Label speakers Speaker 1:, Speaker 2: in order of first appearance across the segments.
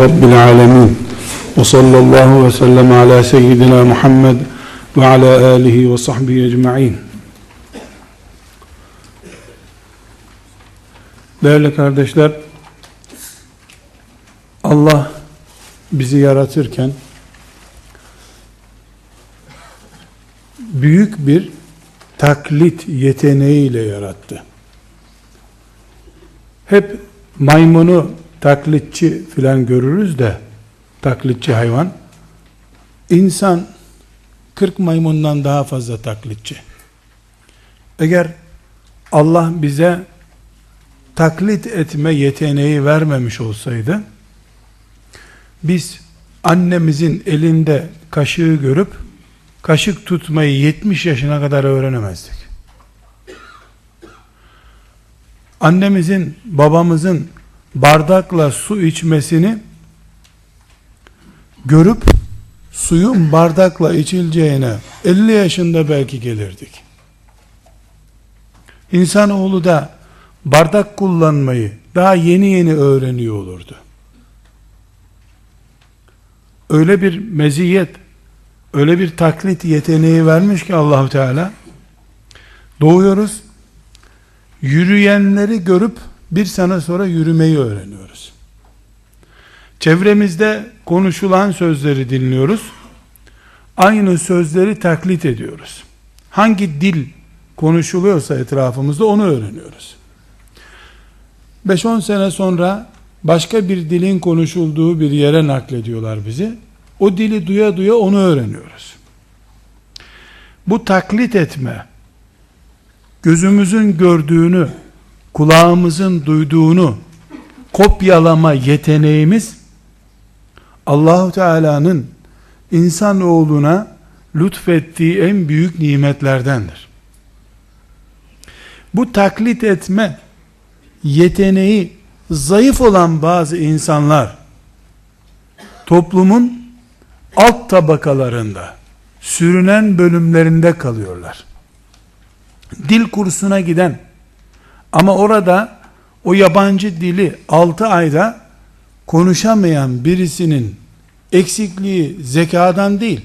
Speaker 1: Rabbil alemin. Ve sallallahu ve sellem ala seyyidina Muhammed ve ala alihi ve sahbihi ecma'in. Değerli kardeşler, Allah bizi yaratırken büyük bir taklit yeteneğiyle yarattı. Hep maymunu taklitçi filan görürüz de taklitçi hayvan. İnsan 40 maymundan daha fazla taklitçi. Eğer Allah bize taklit etme yeteneği vermemiş olsaydı biz annemizin elinde kaşığı görüp kaşık tutmayı 70 yaşına kadar öğrenemezdik. Annemizin, babamızın bardakla su içmesini görüp suyun bardakla içileceğine 50 yaşında belki gelirdik. İnsanoğlu da bardak kullanmayı daha yeni yeni öğreniyor olurdu. Öyle bir meziyet, öyle bir taklit yeteneği vermiş ki Allahu Teala doğuyoruz. Yürüyenleri görüp bir sene sonra yürümeyi öğreniyoruz. Çevremizde konuşulan sözleri dinliyoruz. Aynı sözleri taklit ediyoruz. Hangi dil konuşuluyorsa etrafımızda onu öğreniyoruz. 5-10 sene sonra başka bir dilin konuşulduğu bir yere naklediyorlar bizi. O dili duya duya onu öğreniyoruz. Bu taklit etme, gözümüzün gördüğünü, kulağımızın duyduğunu kopyalama yeteneğimiz Allahu Teala'nın insanoğluna lütfettiği en büyük nimetlerdendir. Bu taklit etme yeteneği zayıf olan bazı insanlar toplumun alt tabakalarında sürünen bölümlerinde kalıyorlar. Dil kursuna giden ama orada o yabancı dili 6 ayda konuşamayan birisinin eksikliği zekadan değil.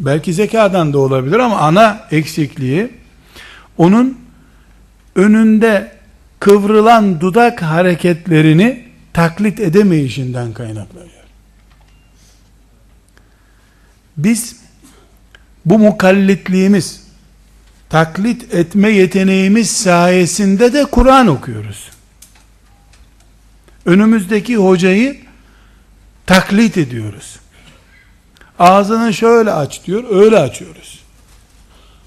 Speaker 1: Belki zekadan da olabilir ama ana eksikliği onun önünde kıvrılan dudak hareketlerini taklit edemeyişinden kaynaklanıyor. Biz bu mukallitliğimiz taklit etme yeteneğimiz sayesinde de Kur'an okuyoruz. Önümüzdeki hocayı taklit ediyoruz. Ağzını şöyle aç diyor, öyle açıyoruz.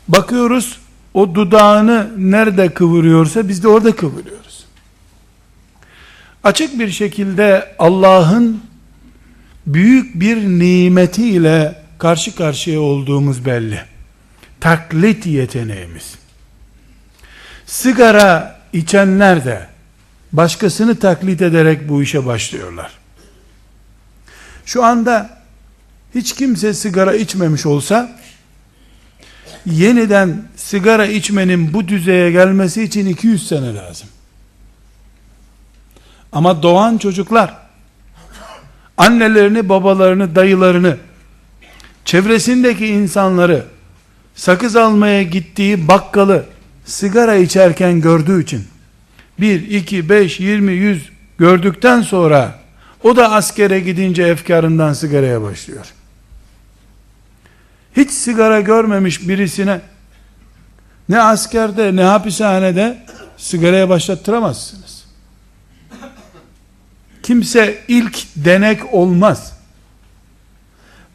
Speaker 1: Bakıyoruz, o dudağını nerede kıvırıyorsa biz de orada kıvırıyoruz. Açık bir şekilde Allah'ın büyük bir nimetiyle karşı karşıya olduğumuz belli. Taklit yeteneğimiz. Sigara içenler de başkasını taklit ederek bu işe başlıyorlar. Şu anda hiç kimse sigara içmemiş olsa yeniden sigara içmenin bu düzeye gelmesi için 200 sene lazım. Ama doğan çocuklar annelerini, babalarını, dayılarını çevresindeki insanları sakız almaya gittiği bakkalı sigara içerken gördüğü için 1, 2, 5, 20, 100 gördükten sonra o da askere gidince efkarından sigaraya başlıyor. Hiç sigara görmemiş birisine ne askerde ne hapishanede sigaraya başlattıramazsınız. Kimse ilk denek olmaz.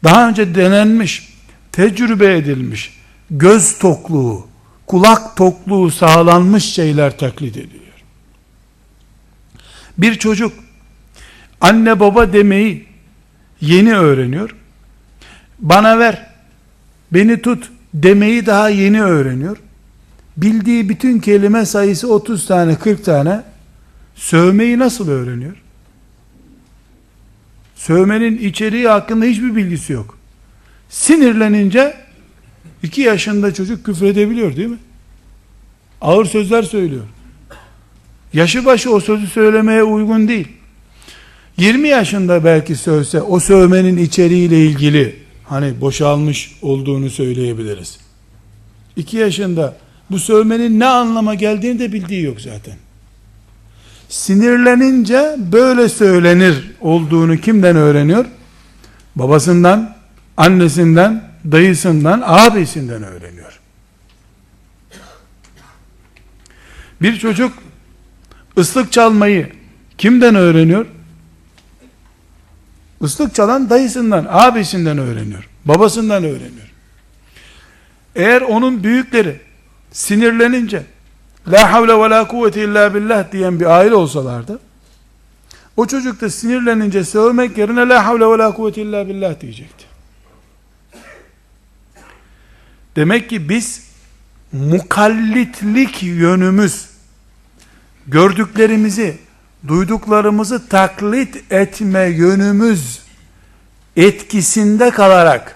Speaker 1: Daha önce denenmiş, tecrübe edilmiş, göz tokluğu, kulak tokluğu sağlanmış şeyler taklit ediyor. Bir çocuk anne baba demeyi yeni öğreniyor. Bana ver, beni tut demeyi daha yeni öğreniyor. Bildiği bütün kelime sayısı 30 tane 40 tane sövmeyi nasıl öğreniyor? Sövmenin içeriği hakkında hiçbir bilgisi yok. Sinirlenince 2 yaşında çocuk küfür edebiliyor değil mi? Ağır sözler söylüyor. Yaşı başı o sözü söylemeye uygun değil. 20 yaşında belki sövse o sövmenin içeriğiyle ilgili hani boşalmış olduğunu söyleyebiliriz. 2 yaşında bu sövmenin ne anlama geldiğini de bildiği yok zaten. Sinirlenince böyle söylenir olduğunu kimden öğreniyor? Babasından, annesinden, dayısından, abisinden öğreniyor. Bir çocuk ıslık çalmayı kimden öğreniyor? Islık çalan dayısından, abisinden öğreniyor. Babasından öğreniyor. Eğer onun büyükleri sinirlenince La havle ve la kuvvete illa billah diyen bir aile olsalardı o çocuk da sinirlenince sövmek yerine la havle ve la kuvvete illa billah diyecekti. Demek ki biz mukallitlik yönümüz gördüklerimizi, duyduklarımızı taklit etme yönümüz etkisinde kalarak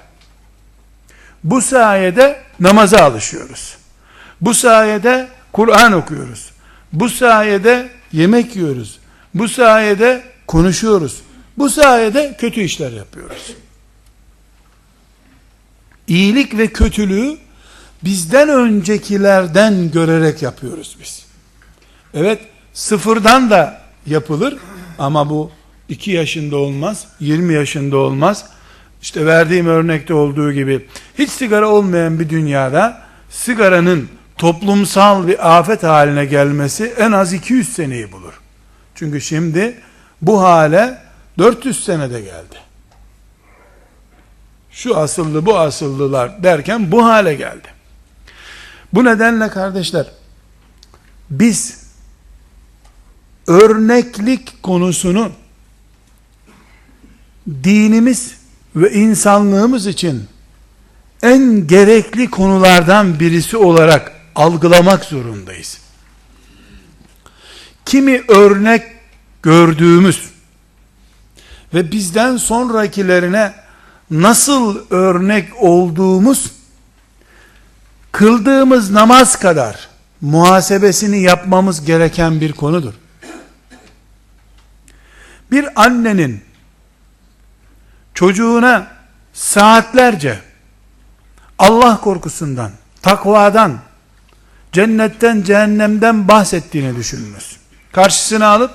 Speaker 1: bu sayede namaza alışıyoruz. Bu sayede Kur'an okuyoruz. Bu sayede yemek yiyoruz. Bu sayede konuşuyoruz. Bu sayede kötü işler yapıyoruz. İyilik ve kötülüğü bizden öncekilerden görerek yapıyoruz biz. Evet, sıfırdan da yapılır ama bu 2 yaşında olmaz, 20 yaşında olmaz. İşte verdiğim örnekte olduğu gibi hiç sigara olmayan bir dünyada sigaranın toplumsal bir afet haline gelmesi en az 200 seneyi bulur. Çünkü şimdi bu hale 400 senede geldi. Şu asıllı bu asıllılar derken bu hale geldi. Bu nedenle kardeşler biz örneklik konusunu dinimiz ve insanlığımız için en gerekli konulardan birisi olarak algılamak zorundayız. Kimi örnek gördüğümüz ve bizden sonrakilerine nasıl örnek olduğumuz kıldığımız namaz kadar muhasebesini yapmamız gereken bir konudur. Bir annenin çocuğuna saatlerce Allah korkusundan, takvadan, cennetten, cehennemden bahsettiğini düşününüz. Karşısına alıp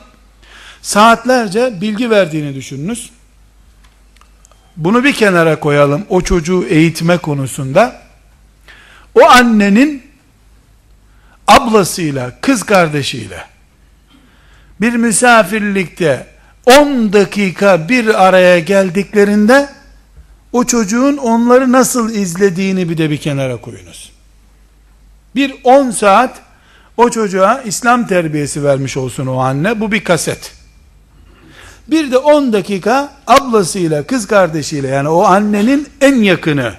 Speaker 1: saatlerce bilgi verdiğini düşününüz. Bunu bir kenara koyalım o çocuğu eğitme konusunda. O annenin ablasıyla, kız kardeşiyle bir misafirlikte 10 dakika bir araya geldiklerinde o çocuğun onları nasıl izlediğini bir de bir kenara koyunuz. Bir 10 saat o çocuğa İslam terbiyesi vermiş olsun o anne. Bu bir kaset. Bir de 10 dakika ablasıyla, kız kardeşiyle yani o annenin en yakını,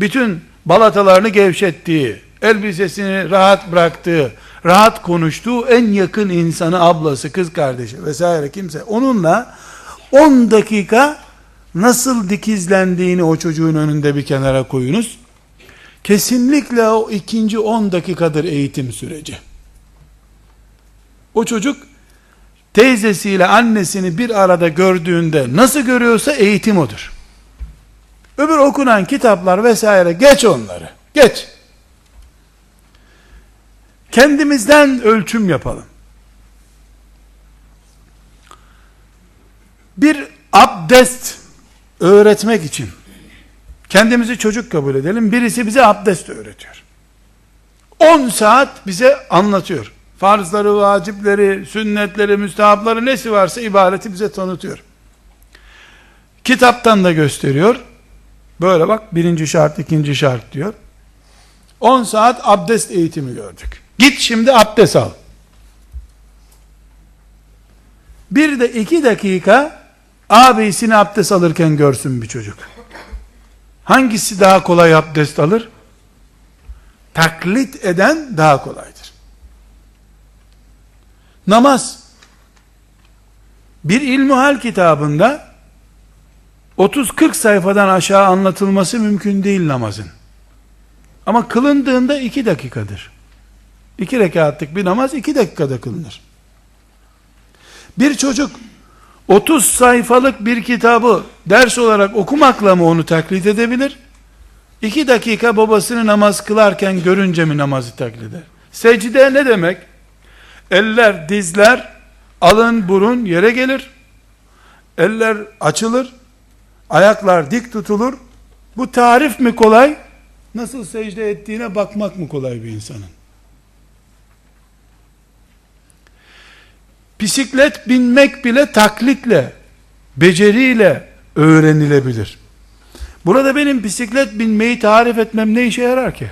Speaker 1: bütün balatalarını gevşettiği, elbisesini rahat bıraktığı, rahat konuştuğu en yakın insanı ablası, kız kardeşi vesaire kimse onunla 10 dakika nasıl dikizlendiğini o çocuğun önünde bir kenara koyunuz. Kesinlikle o ikinci 10 dakikadır eğitim süreci. O çocuk teyzesiyle annesini bir arada gördüğünde nasıl görüyorsa eğitim odur. Öbür okunan kitaplar vesaire geç onları. Geç. Kendimizden ölçüm yapalım. Bir abdest öğretmek için kendimizi çocuk kabul edelim. Birisi bize abdest öğretiyor. 10 saat bize anlatıyor. Farzları, vacipleri, sünnetleri, müstehapları nesi varsa ibadeti bize tanıtıyor. Kitaptan da gösteriyor. Böyle bak birinci şart, ikinci şart diyor. 10 saat abdest eğitimi gördük. Git şimdi abdest al. Bir de iki dakika abisini abdest alırken görsün bir çocuk. Hangisi daha kolay abdest alır? Taklit eden daha kolaydır. Namaz. Bir ilmuhal kitabında 30-40 sayfadan aşağı anlatılması mümkün değil namazın. Ama kılındığında 2 dakikadır. 2 rekatlık bir namaz 2 dakikada kılınır. Bir çocuk 30 sayfalık bir kitabı ders olarak okumakla mı onu taklit edebilir? 2 dakika babasını namaz kılarken görünce mi namazı taklit eder? Secde ne demek? Eller, dizler, alın, burun yere gelir. Eller açılır. Ayaklar dik tutulur. Bu tarif mi kolay? Nasıl secde ettiğine bakmak mı kolay bir insanın? Bisiklet binmek bile taklitle, beceriyle öğrenilebilir. Burada benim bisiklet binmeyi tarif etmem ne işe yarar ki?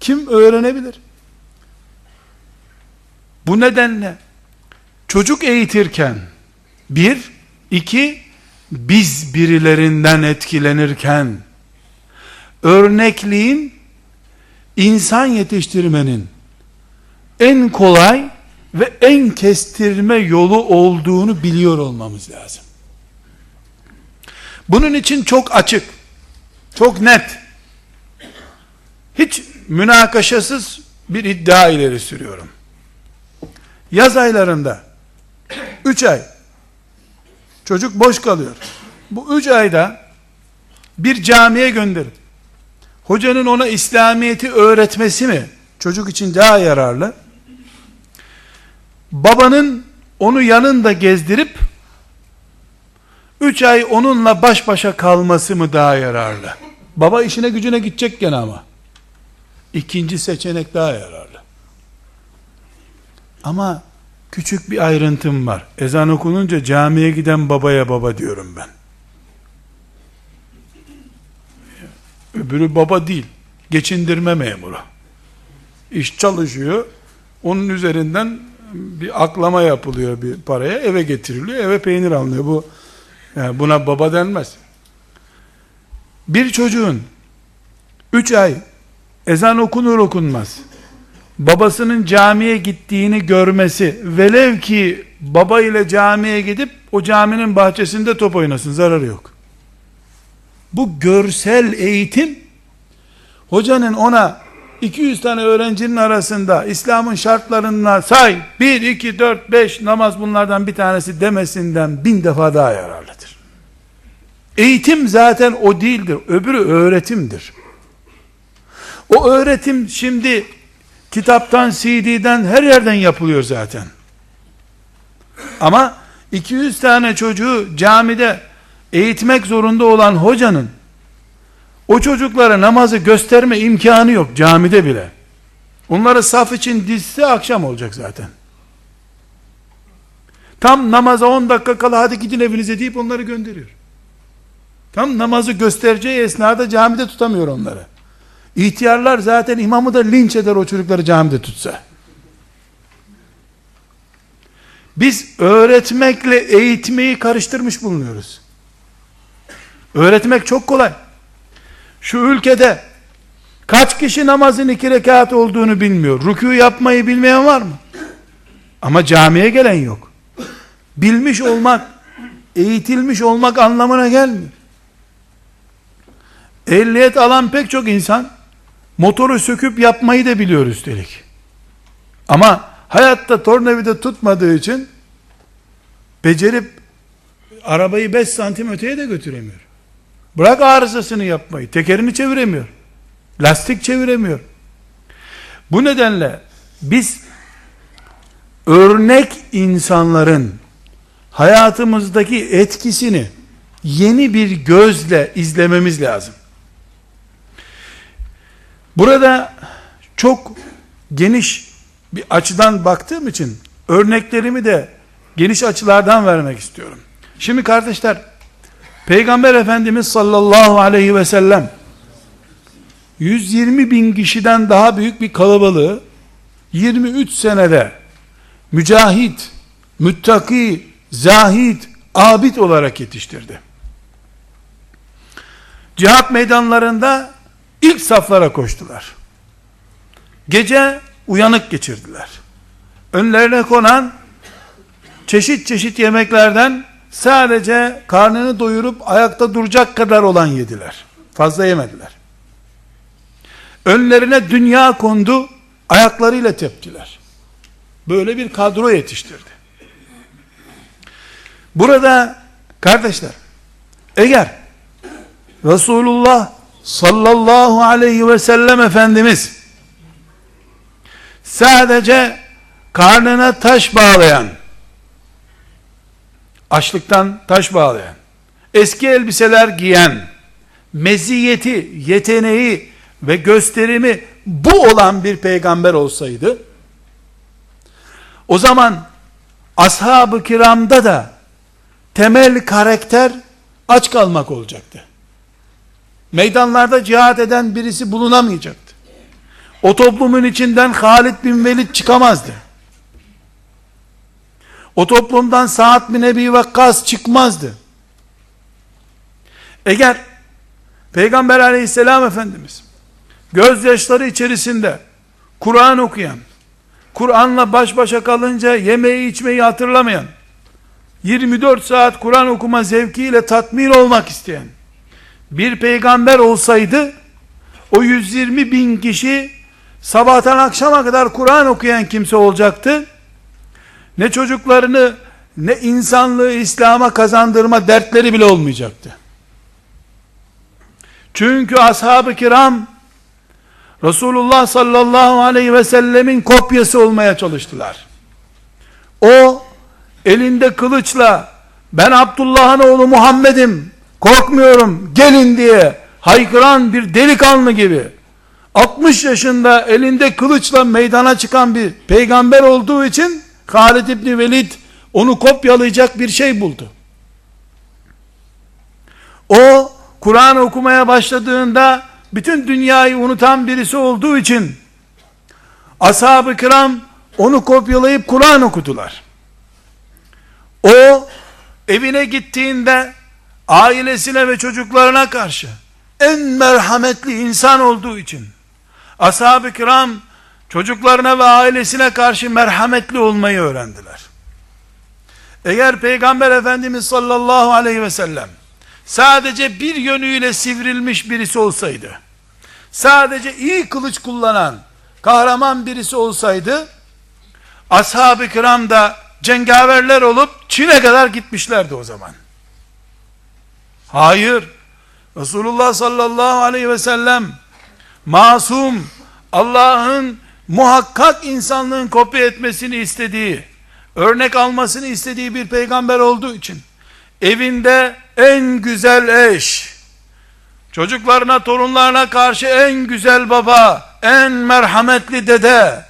Speaker 1: Kim öğrenebilir? Bu nedenle çocuk eğitirken bir, iki, biz birilerinden etkilenirken örnekliğin insan yetiştirmenin en kolay ve en kestirme yolu olduğunu biliyor olmamız lazım. Bunun için çok açık, çok net, hiç münakaşasız bir iddia ileri sürüyorum. Yaz aylarında 3 ay çocuk boş kalıyor. Bu 3 ayda bir camiye gönderip hocanın ona İslamiyet'i öğretmesi mi çocuk için daha yararlı? Babanın onu yanında gezdirip 3 ay onunla baş başa kalması mı daha yararlı? Baba işine gücüne gidecek gene ama. İkinci seçenek daha yararlı. Ama küçük bir ayrıntım var. Ezan okununca camiye giden babaya baba diyorum ben. Öbürü baba değil. Geçindirme memuru. İş çalışıyor. Onun üzerinden bir aklama yapılıyor bir paraya. Eve getiriliyor. Eve peynir alınıyor. Bu yani buna baba denmez. Bir çocuğun 3 ay ezan okunur okunmaz babasının camiye gittiğini görmesi velev ki baba ile camiye gidip o caminin bahçesinde top oynasın zararı yok. Bu görsel eğitim hocanın ona 200 tane öğrencinin arasında İslam'ın şartlarına say 1, 2, 4, 5 namaz bunlardan bir tanesi demesinden bin defa daha yararlıdır. Eğitim zaten o değildir. Öbürü öğretimdir. O öğretim şimdi kitaptan, CD'den her yerden yapılıyor zaten. Ama 200 tane çocuğu camide eğitmek zorunda olan hocanın o çocuklara namazı gösterme imkanı yok camide bile. Onları saf için dizse akşam olacak zaten. Tam namaza 10 dakika kala hadi gidin evinize deyip onları gönderiyor. Tam namazı göstereceği esnada camide tutamıyor onları. İhtiyarlar zaten imamı da linç eder o çocukları camide tutsa. Biz öğretmekle eğitmeyi karıştırmış bulunuyoruz. Öğretmek çok kolay. Şu ülkede kaç kişi namazın iki rekat olduğunu bilmiyor. Rükû yapmayı bilmeyen var mı? Ama camiye gelen yok. Bilmiş olmak, eğitilmiş olmak anlamına gelmiyor. Ehliyet alan pek çok insan motoru söküp yapmayı da biliyor üstelik. Ama hayatta tornavida tutmadığı için becerip arabayı 5 santim öteye de götüremiyor. Bırak arızasını yapmayı. Tekerini çeviremiyor. Lastik çeviremiyor. Bu nedenle biz örnek insanların hayatımızdaki etkisini yeni bir gözle izlememiz lazım. Burada çok geniş bir açıdan baktığım için örneklerimi de geniş açılardan vermek istiyorum. Şimdi kardeşler Peygamber Efendimiz sallallahu aleyhi ve sellem 120 bin kişiden daha büyük bir kalabalığı 23 senede mücahit, müttaki, zahid, abid olarak yetiştirdi. Cihat meydanlarında ilk saflara koştular. Gece uyanık geçirdiler. Önlerine konan çeşit çeşit yemeklerden sadece karnını doyurup ayakta duracak kadar olan yediler. Fazla yemediler. Önlerine dünya kondu, ayaklarıyla teptiler. Böyle bir kadro yetiştirdi. Burada kardeşler eğer Resulullah sallallahu aleyhi ve sellem Efendimiz sadece karnına taş bağlayan açlıktan taş bağlayan eski elbiseler giyen meziyeti, yeteneği ve gösterimi bu olan bir peygamber olsaydı o zaman ashab-ı kiramda da temel karakter aç kalmak olacaktı. Meydanlarda cihat eden birisi bulunamayacaktı. O toplumun içinden Halid bin Velid çıkamazdı. O toplumdan Sa'd bin Ebi Vakkas çıkmazdı. Eğer Peygamber aleyhisselam Efendimiz gözyaşları içerisinde Kur'an okuyan, Kur'an'la baş başa kalınca yemeği içmeyi hatırlamayan, 24 saat Kur'an okuma zevkiyle tatmin olmak isteyen bir peygamber olsaydı o 120 bin kişi sabahtan akşama kadar Kur'an okuyan kimse olacaktı. Ne çocuklarını ne insanlığı İslam'a kazandırma dertleri bile olmayacaktı. Çünkü ashab-ı kiram Resulullah sallallahu aleyhi ve sellemin kopyası olmaya çalıştılar. O elinde kılıçla ben Abdullah'ın oğlu Muhammed'im korkmuyorum gelin diye haykıran bir delikanlı gibi 60 yaşında elinde kılıçla meydana çıkan bir peygamber olduğu için Halid İbni Velid onu kopyalayacak bir şey buldu. O Kur'an okumaya başladığında bütün dünyayı unutan birisi olduğu için ashab-ı kiram onu kopyalayıp Kur'an okudular. O evine gittiğinde ailesine ve çocuklarına karşı en merhametli insan olduğu için ashab-ı kiram çocuklarına ve ailesine karşı merhametli olmayı öğrendiler. Eğer Peygamber Efendimiz sallallahu aleyhi ve sellem sadece bir yönüyle sivrilmiş birisi olsaydı, sadece iyi kılıç kullanan, kahraman birisi olsaydı, ashab-ı kiram da cengaverler olup Çin'e kadar gitmişlerdi o zaman. Hayır, Resulullah sallallahu aleyhi ve sellem, masum, Allah'ın muhakkak insanlığın kopya etmesini istediği, örnek almasını istediği bir peygamber olduğu için, evinde en güzel eş, çocuklarına, torunlarına karşı en güzel baba, en merhametli dede,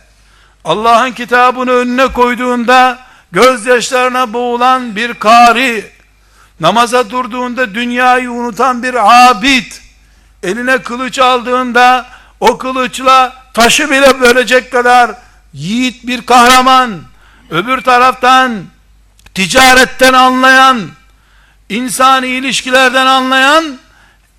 Speaker 1: Allah'ın kitabını önüne koyduğunda, gözyaşlarına boğulan bir kari, namaza durduğunda dünyayı unutan bir abid, eline kılıç aldığında, o kılıçla taşı bile bölecek kadar yiğit bir kahraman, öbür taraftan ticaretten anlayan, insani ilişkilerden anlayan,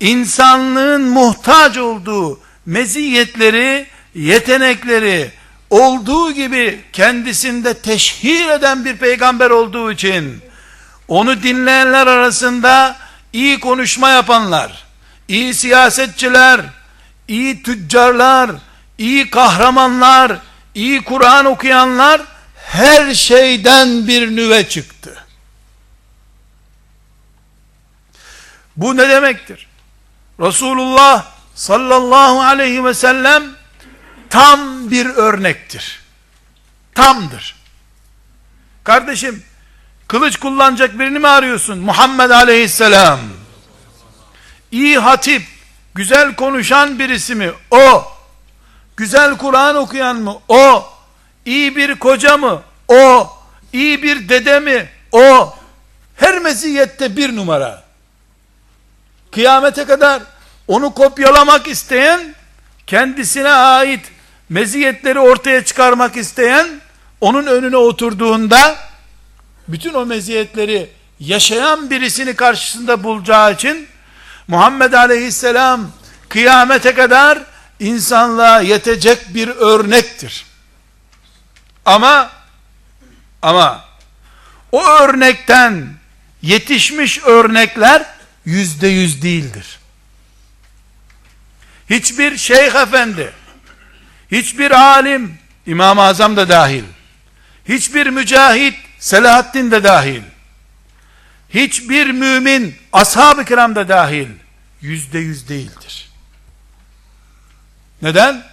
Speaker 1: insanlığın muhtaç olduğu meziyetleri, yetenekleri olduğu gibi kendisinde teşhir eden bir peygamber olduğu için onu dinleyenler arasında iyi konuşma yapanlar, iyi siyasetçiler, iyi tüccarlar, iyi kahramanlar, iyi Kur'an okuyanlar her şeyden bir nüve çıktı. Bu ne demektir? Resulullah sallallahu aleyhi ve sellem tam bir örnektir. Tamdır. Kardeşim, kılıç kullanacak birini mi arıyorsun? Muhammed aleyhisselam. İyi hatip, güzel konuşan birisi mi? O. Güzel Kur'an okuyan mı? O. İyi bir koca mı? O. İyi bir dede mi? O. Her meziyette bir numara. Kıyamete kadar onu kopyalamak isteyen, kendisine ait meziyetleri ortaya çıkarmak isteyen, onun önüne oturduğunda, bütün o meziyetleri yaşayan birisini karşısında bulacağı için, Muhammed Aleyhisselam kıyamete kadar insanlığa yetecek bir örnektir. Ama ama o örnekten yetişmiş örnekler yüzde yüz değildir. Hiçbir şeyh efendi, hiçbir alim, İmam-ı Azam da dahil, hiçbir mücahit, Selahaddin de dahil, hiçbir mümin, ashab-ı kiram da dahil, yüzde yüz değildir. Neden?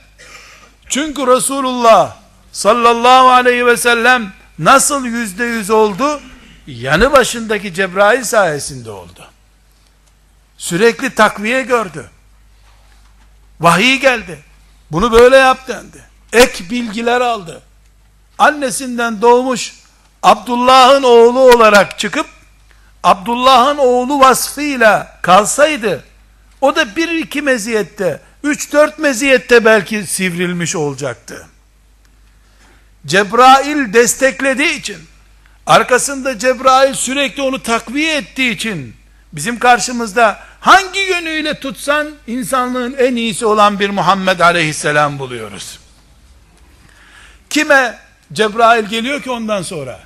Speaker 1: Çünkü Resulullah sallallahu aleyhi ve sellem nasıl yüzde yüz oldu? Yanı başındaki Cebrail sayesinde oldu. Sürekli takviye gördü. Vahiy geldi. Bunu böyle yap dendi. Ek bilgiler aldı. Annesinden doğmuş Abdullah'ın oğlu olarak çıkıp Abdullah'ın oğlu vasfıyla kalsaydı o da bir iki meziyette, üç dört meziyette belki sivrilmiş olacaktı. Cebrail desteklediği için, arkasında Cebrail sürekli onu takviye ettiği için, bizim karşımızda hangi yönüyle tutsan, insanlığın en iyisi olan bir Muhammed aleyhisselam buluyoruz. Kime Cebrail geliyor ki ondan sonra?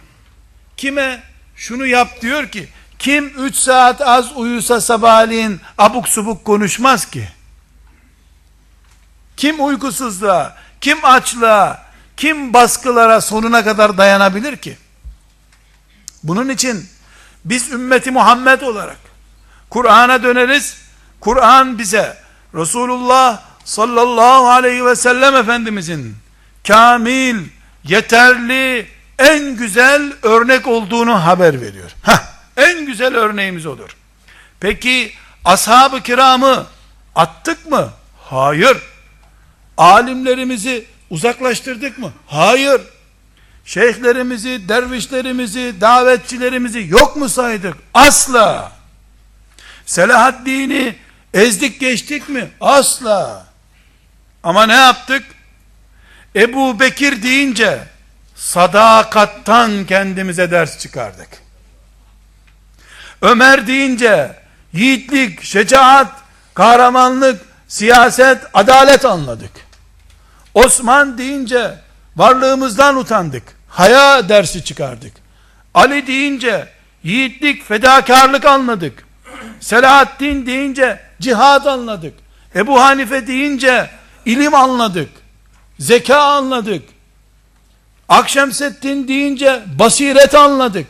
Speaker 1: Kime şunu yap diyor ki, kim 3 saat az uyusa sabahleyin abuk subuk konuşmaz ki? Kim uykusuzluğa, kim açlığa, kim baskılara sonuna kadar dayanabilir ki? Bunun için biz ümmeti Muhammed olarak Kur'an'a döneriz. Kur'an bize Resulullah sallallahu aleyhi ve sellem Efendimizin kamil, yeterli, en güzel örnek olduğunu haber veriyor. Heh, en güzel örneğimiz odur. Peki ashab-ı kiramı attık mı? Hayır. Alimlerimizi uzaklaştırdık mı? Hayır. Şeyhlerimizi, dervişlerimizi, davetçilerimizi yok mu saydık? Asla. Selahaddin'i ezdik geçtik mi? Asla. Ama ne yaptık? Ebu Bekir deyince sadakattan kendimize ders çıkardık. Ömer deyince yiğitlik, şecaat, kahramanlık, siyaset, adalet anladık. Osman deyince varlığımızdan utandık. Haya dersi çıkardık. Ali deyince yiğitlik, fedakarlık anladık. Selahaddin deyince cihad anladık. Ebu Hanife deyince ilim anladık. Zeka anladık. Akşemseddin deyince basiret anladık.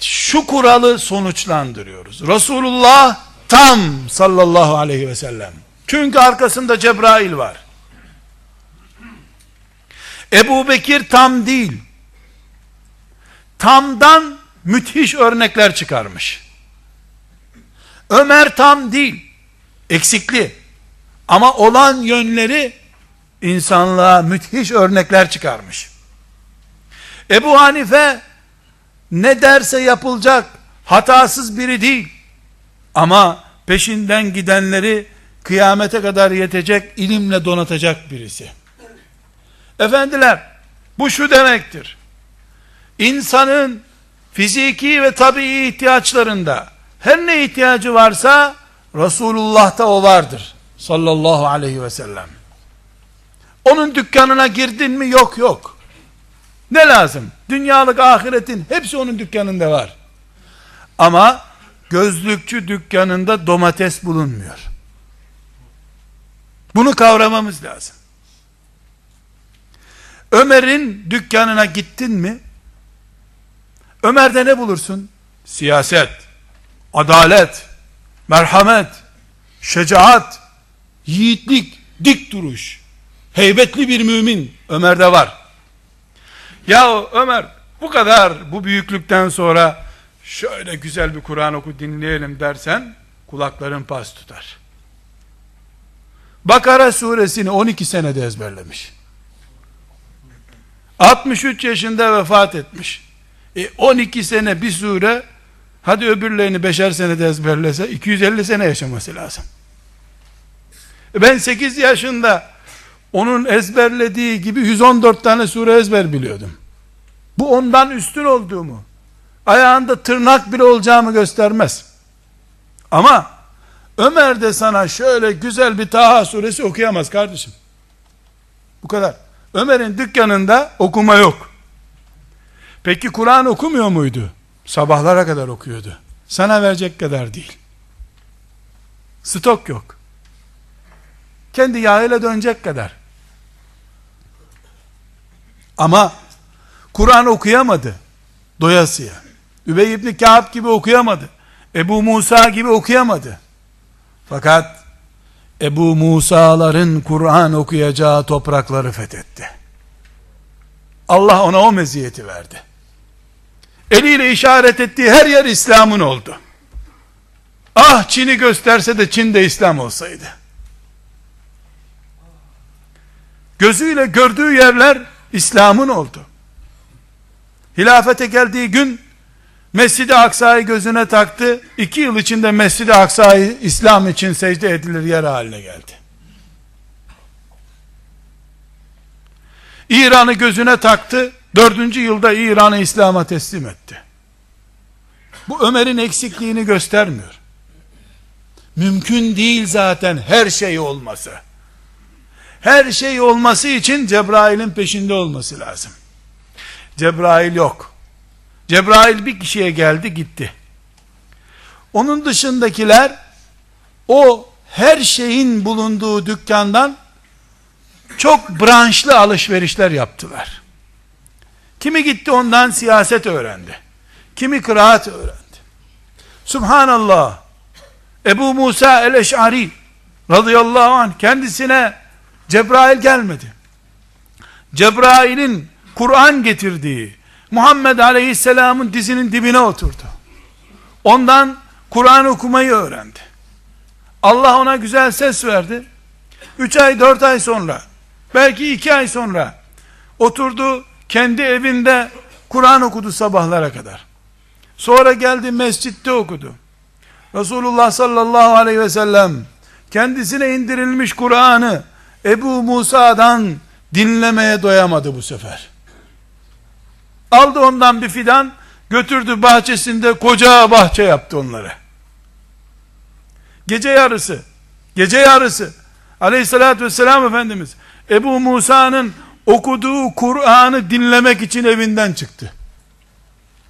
Speaker 1: Şu kuralı sonuçlandırıyoruz. Resulullah tam sallallahu aleyhi ve sellem. Çünkü arkasında Cebrail var. Ebu Bekir tam değil. Tamdan müthiş örnekler çıkarmış. Ömer tam değil. Eksikli. Ama olan yönleri insanlığa müthiş örnekler çıkarmış. Ebu Hanife ne derse yapılacak hatasız biri değil. Ama peşinden gidenleri kıyamete kadar yetecek ilimle donatacak birisi. Efendiler, bu şu demektir. İnsanın fiziki ve tabii ihtiyaçlarında her ne ihtiyacı varsa Resulullah'ta o vardır. Sallallahu aleyhi ve sellem. Onun dükkanına girdin mi? Yok yok. Ne lazım? Dünyalık ahiretin hepsi onun dükkanında var. Ama gözlükçü dükkanında domates bulunmuyor. Bunu kavramamız lazım. Ömer'in dükkanına gittin mi? Ömer'de ne bulursun? Siyaset, adalet, merhamet, şecaat, yiğitlik, dik duruş, heybetli bir mümin Ömer'de var. Ya Ömer bu kadar bu büyüklükten sonra şöyle güzel bir Kur'an oku dinleyelim dersen kulakların pas tutar. Bakara suresini 12 senede ezberlemiş. 63 yaşında vefat etmiş. E 12 sene bir sure hadi öbürlerini beşer senede ezberlese 250 sene yaşaması lazım. E ben 8 yaşında onun ezberlediği gibi 114 tane sure ezber biliyordum. Bu ondan üstün olduğumu, ayağında tırnak bile olacağımı göstermez. Ama Ömer de sana şöyle güzel bir Taha suresi okuyamaz kardeşim. Bu kadar. Ömer'in dükkanında okuma yok. Peki Kur'an okumuyor muydu? Sabahlara kadar okuyordu. Sana verecek kadar değil. Stok yok. Kendi yağıyla dönecek kadar. Ama Kur'an okuyamadı. Doyasıya. Übey ibn Ka'b gibi okuyamadı. Ebu Musa gibi okuyamadı. Fakat Ebu Musa'ların Kur'an okuyacağı toprakları fethetti. Allah ona o meziyeti verdi. Eliyle işaret ettiği her yer İslam'ın oldu. Ah Çin'i gösterse de Çin'de İslam olsaydı. Gözüyle gördüğü yerler İslam'ın oldu. Hilafete geldiği gün Mescid-i Aksa'yı gözüne taktı. İki yıl içinde Mescid-i Aksa'yı İslam için secde edilir yer haline geldi. İran'ı gözüne taktı. Dördüncü yılda İran'ı İslam'a teslim etti. Bu Ömer'in eksikliğini göstermiyor. Mümkün değil zaten her şey olması. Her şey olması için Cebrail'in peşinde olması lazım. Cebrail yok. Cebrail bir kişiye geldi gitti. Onun dışındakiler o her şeyin bulunduğu dükkandan çok branşlı alışverişler yaptılar. Kimi gitti ondan siyaset öğrendi. Kimi kıraat öğrendi. Subhanallah. Ebu Musa el-Eş'ari radıyallahu anh kendisine Cebrail gelmedi. Cebrail'in Kur'an getirdiği Muhammed Aleyhisselam'ın dizinin dibine oturdu. Ondan Kur'an okumayı öğrendi. Allah ona güzel ses verdi. Üç ay dört ay sonra belki iki ay sonra oturdu kendi evinde Kur'an okudu sabahlara kadar. Sonra geldi mescitte okudu. Resulullah sallallahu aleyhi ve sellem kendisine indirilmiş Kur'an'ı Ebu Musa'dan dinlemeye doyamadı bu sefer. Aldı ondan bir fidan, götürdü bahçesinde koca bahçe yaptı onları. Gece yarısı, gece yarısı aleyhissalatü vesselam Efendimiz Ebu Musa'nın okuduğu Kur'an'ı dinlemek için evinden çıktı.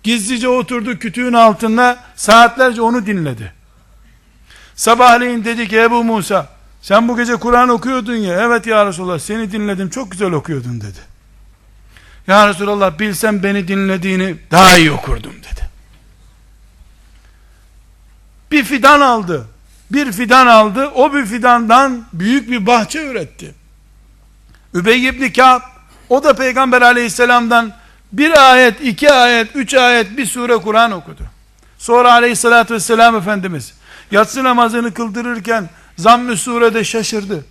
Speaker 1: Gizlice oturdu kütüğün altında saatlerce onu dinledi. Sabahleyin dedi ki Ebu Musa sen bu gece Kur'an okuyordun ya evet ya Resulallah seni dinledim çok güzel okuyordun dedi. Ya Resulallah bilsem beni dinlediğini daha iyi okurdum dedi. Bir fidan aldı. Bir fidan aldı. O bir fidandan büyük bir bahçe üretti. Übey ibn Ka'b o da Peygamber aleyhisselamdan bir ayet, iki ayet, üç ayet, bir sure Kur'an okudu. Sonra aleyhissalatü vesselam Efendimiz yatsı namazını kıldırırken zamm-ı surede şaşırdı.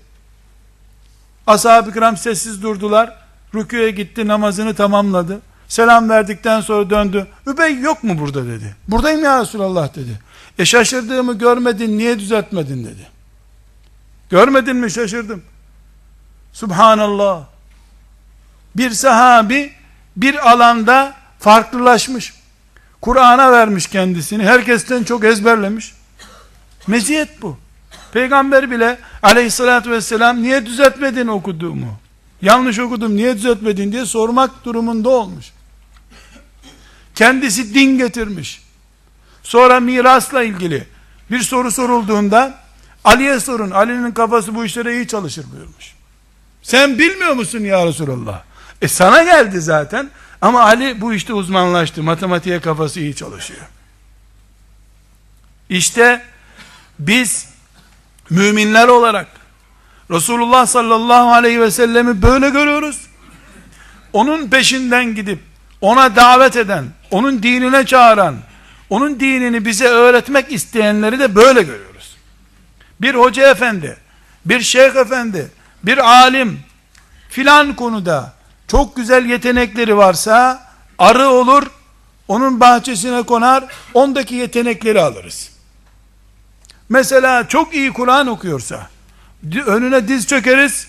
Speaker 1: Ashab-ı kiram sessiz durdular. Rüküye gitti namazını tamamladı. Selam verdikten sonra döndü. Übey yok mu burada dedi. Buradayım ya Resulallah dedi. E şaşırdığımı görmedin niye düzeltmedin dedi. Görmedin mi şaşırdım. Subhanallah. Bir sahabi bir alanda farklılaşmış. Kur'an'a vermiş kendisini. Herkesten çok ezberlemiş. Meziyet bu. Peygamber bile aleyhissalatü vesselam niye düzeltmedin okuduğumu? Yanlış okudum niye düzeltmedin diye sormak durumunda olmuş. Kendisi din getirmiş. Sonra mirasla ilgili bir soru sorulduğunda Ali'ye sorun. Ali'nin kafası bu işlere iyi çalışır buyurmuş. Sen bilmiyor musun ya Resulallah? E sana geldi zaten. Ama Ali bu işte uzmanlaştı. Matematiğe kafası iyi çalışıyor. İşte biz müminler olarak Resulullah sallallahu aleyhi ve sellemi böyle görüyoruz. Onun peşinden gidip ona davet eden, onun dinine çağıran, onun dinini bize öğretmek isteyenleri de böyle görüyoruz. Bir hoca efendi, bir şeyh efendi, bir alim filan konuda çok güzel yetenekleri varsa arı olur, onun bahçesine konar, ondaki yetenekleri alırız. Mesela çok iyi Kur'an okuyorsa, önüne diz çökeriz,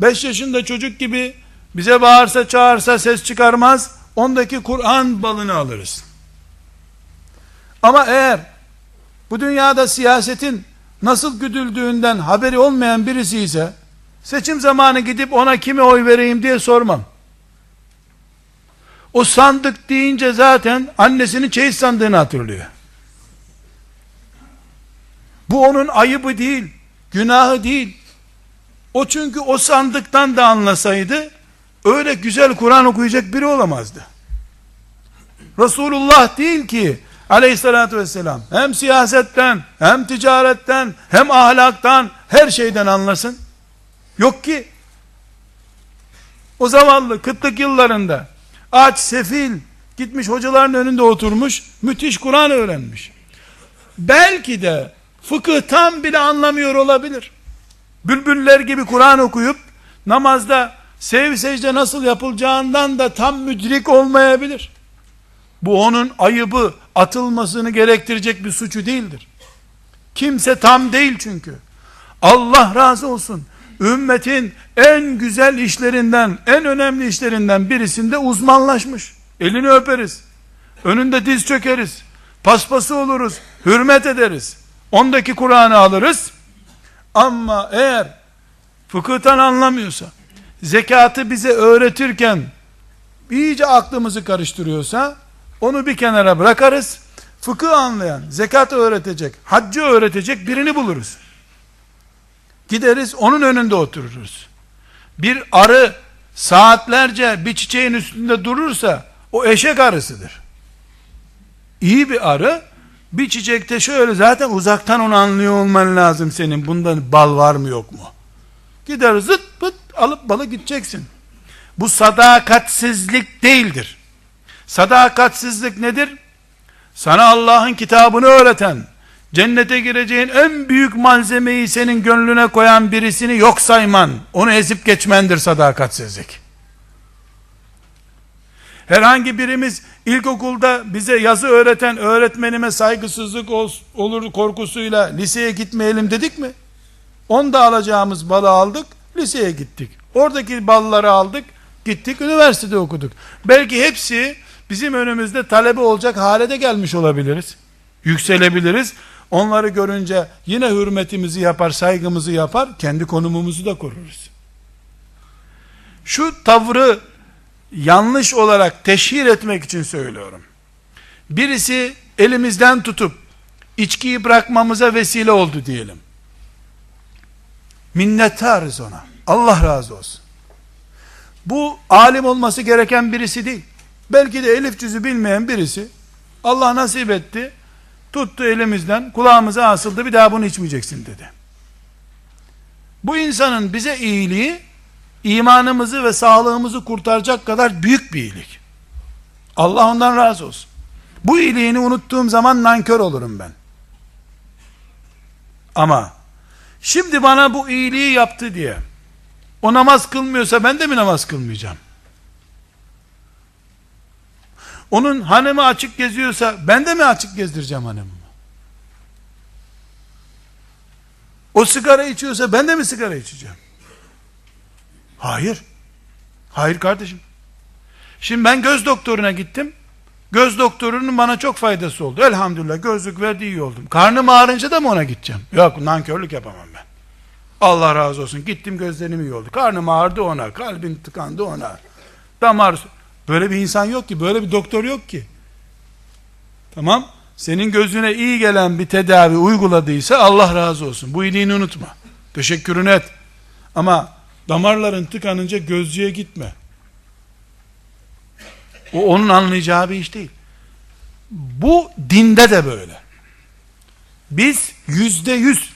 Speaker 1: 5 yaşında çocuk gibi bize bağırsa çağırsa ses çıkarmaz, ondaki Kur'an balını alırız. Ama eğer bu dünyada siyasetin nasıl güdüldüğünden haberi olmayan birisi ise seçim zamanı gidip ona kime oy vereyim diye sormam. O sandık deyince zaten annesinin çeyiz sandığını hatırlıyor. Bu onun ayıbı değil, günahı değil. O çünkü o sandıktan da anlasaydı öyle güzel Kur'an okuyacak biri olamazdı. Resulullah değil ki aleyhissalatü vesselam hem siyasetten hem ticaretten hem ahlaktan her şeyden anlasın. Yok ki o zavallı kıtlık yıllarında aç sefil gitmiş hocaların önünde oturmuş müthiş Kur'an öğrenmiş. Belki de fıkıh tam bile anlamıyor olabilir. Bülbüller gibi Kur'an okuyup namazda sev secde nasıl yapılacağından da tam müdrik olmayabilir. Bu onun ayıbı atılmasını gerektirecek bir suçu değildir. Kimse tam değil çünkü. Allah razı olsun. Ümmetin en güzel işlerinden, en önemli işlerinden birisinde uzmanlaşmış. Elini öperiz. Önünde diz çökeriz. Paspası oluruz. Hürmet ederiz. Ondaki Kur'an'ı alırız. Ama eğer fıkıhtan anlamıyorsa, zekatı bize öğretirken iyice aklımızı karıştırıyorsa, onu bir kenara bırakarız. Fıkıh anlayan, zekat öğretecek, haccı öğretecek birini buluruz. Gideriz onun önünde otururuz. Bir arı saatlerce bir çiçeğin üstünde durursa o eşek arısıdır. İyi bir arı bir çiçekte şöyle zaten uzaktan onu anlıyor olman lazım senin. Bundan bal var mı yok mu? Gider zıt pıt alıp balı gideceksin. Bu sadakatsizlik değildir. Sadakatsizlik nedir? Sana Allah'ın kitabını öğreten, cennete gireceğin en büyük malzemeyi senin gönlüne koyan birisini yok sayman, onu ezip geçmendir sadakatsizlik. Herhangi birimiz ilkokulda bize yazı öğreten öğretmenime saygısızlık olur korkusuyla liseye gitmeyelim dedik mi? Onda alacağımız balı aldık, liseye gittik. Oradaki balları aldık, gittik, üniversitede okuduk. Belki hepsi bizim önümüzde talebe olacak hale de gelmiş olabiliriz. Yükselebiliriz. Onları görünce yine hürmetimizi yapar, saygımızı yapar, kendi konumumuzu da koruruz. Şu tavrı yanlış olarak teşhir etmek için söylüyorum. Birisi elimizden tutup içkiyi bırakmamıza vesile oldu diyelim. Minnettarız ona. Allah razı olsun. Bu alim olması gereken birisi değil. Belki de elif cüzü bilmeyen birisi Allah nasip etti. Tuttu elimizden kulağımıza asıldı bir daha bunu içmeyeceksin dedi. Bu insanın bize iyiliği imanımızı ve sağlığımızı kurtaracak kadar büyük bir iyilik. Allah ondan razı olsun. Bu iyiliğini unuttuğum zaman nankör olurum ben. Ama şimdi bana bu iyiliği yaptı diye o namaz kılmıyorsa ben de mi namaz kılmayacağım? Onun hanımı açık geziyorsa ben de mi açık gezdireceğim hanımımı? O sigara içiyorsa ben de mi sigara içeceğim? Hayır. Hayır kardeşim. Şimdi ben göz doktoruna gittim. Göz doktorunun bana çok faydası oldu. Elhamdülillah gözlük verdi iyi oldum. Karnım ağrınca da mı ona gideceğim? Yok nankörlük yapamam ben. Allah razı olsun. Gittim gözlerim iyi oldu. Karnım ağrıdı ona. Kalbim tıkandı ona. Damar. Böyle bir insan yok ki. Böyle bir doktor yok ki. Tamam. Senin gözüne iyi gelen bir tedavi uyguladıysa Allah razı olsun. Bu iyiliğini unutma. Teşekkürünü et. Ama Damarların tıkanınca gözcüye gitme. O onun anlayacağı bir iş değil. Bu dinde de böyle. Biz yüzde yüz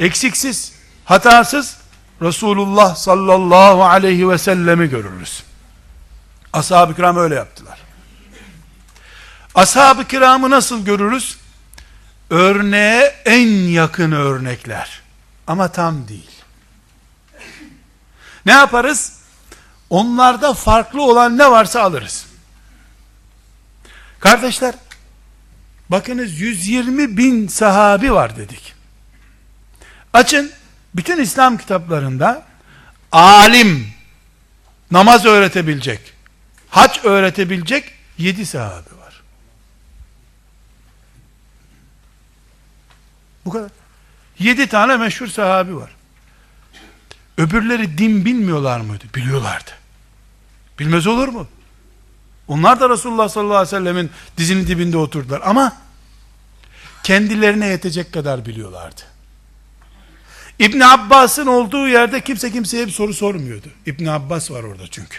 Speaker 1: eksiksiz, hatasız Resulullah sallallahu aleyhi ve sellemi görürüz. Ashab-ı kiram öyle yaptılar. Ashab-ı kiramı nasıl görürüz? Örneğe en yakın örnekler. Ama tam değil. Ne yaparız? Onlarda farklı olan ne varsa alırız. Kardeşler, bakınız 120 bin sahabi var dedik. Açın, bütün İslam kitaplarında alim, namaz öğretebilecek, hac öğretebilecek 7 sahabi var. Bu kadar. 7 tane meşhur sahabi var. Öbürleri din bilmiyorlar mıydı? Biliyorlardı. Bilmez olur mu? Onlar da Resulullah sallallahu aleyhi ve sellemin dizinin dibinde oturdular ama kendilerine yetecek kadar biliyorlardı. İbn Abbas'ın olduğu yerde kimse kimseye bir soru sormuyordu. İbn Abbas var orada çünkü.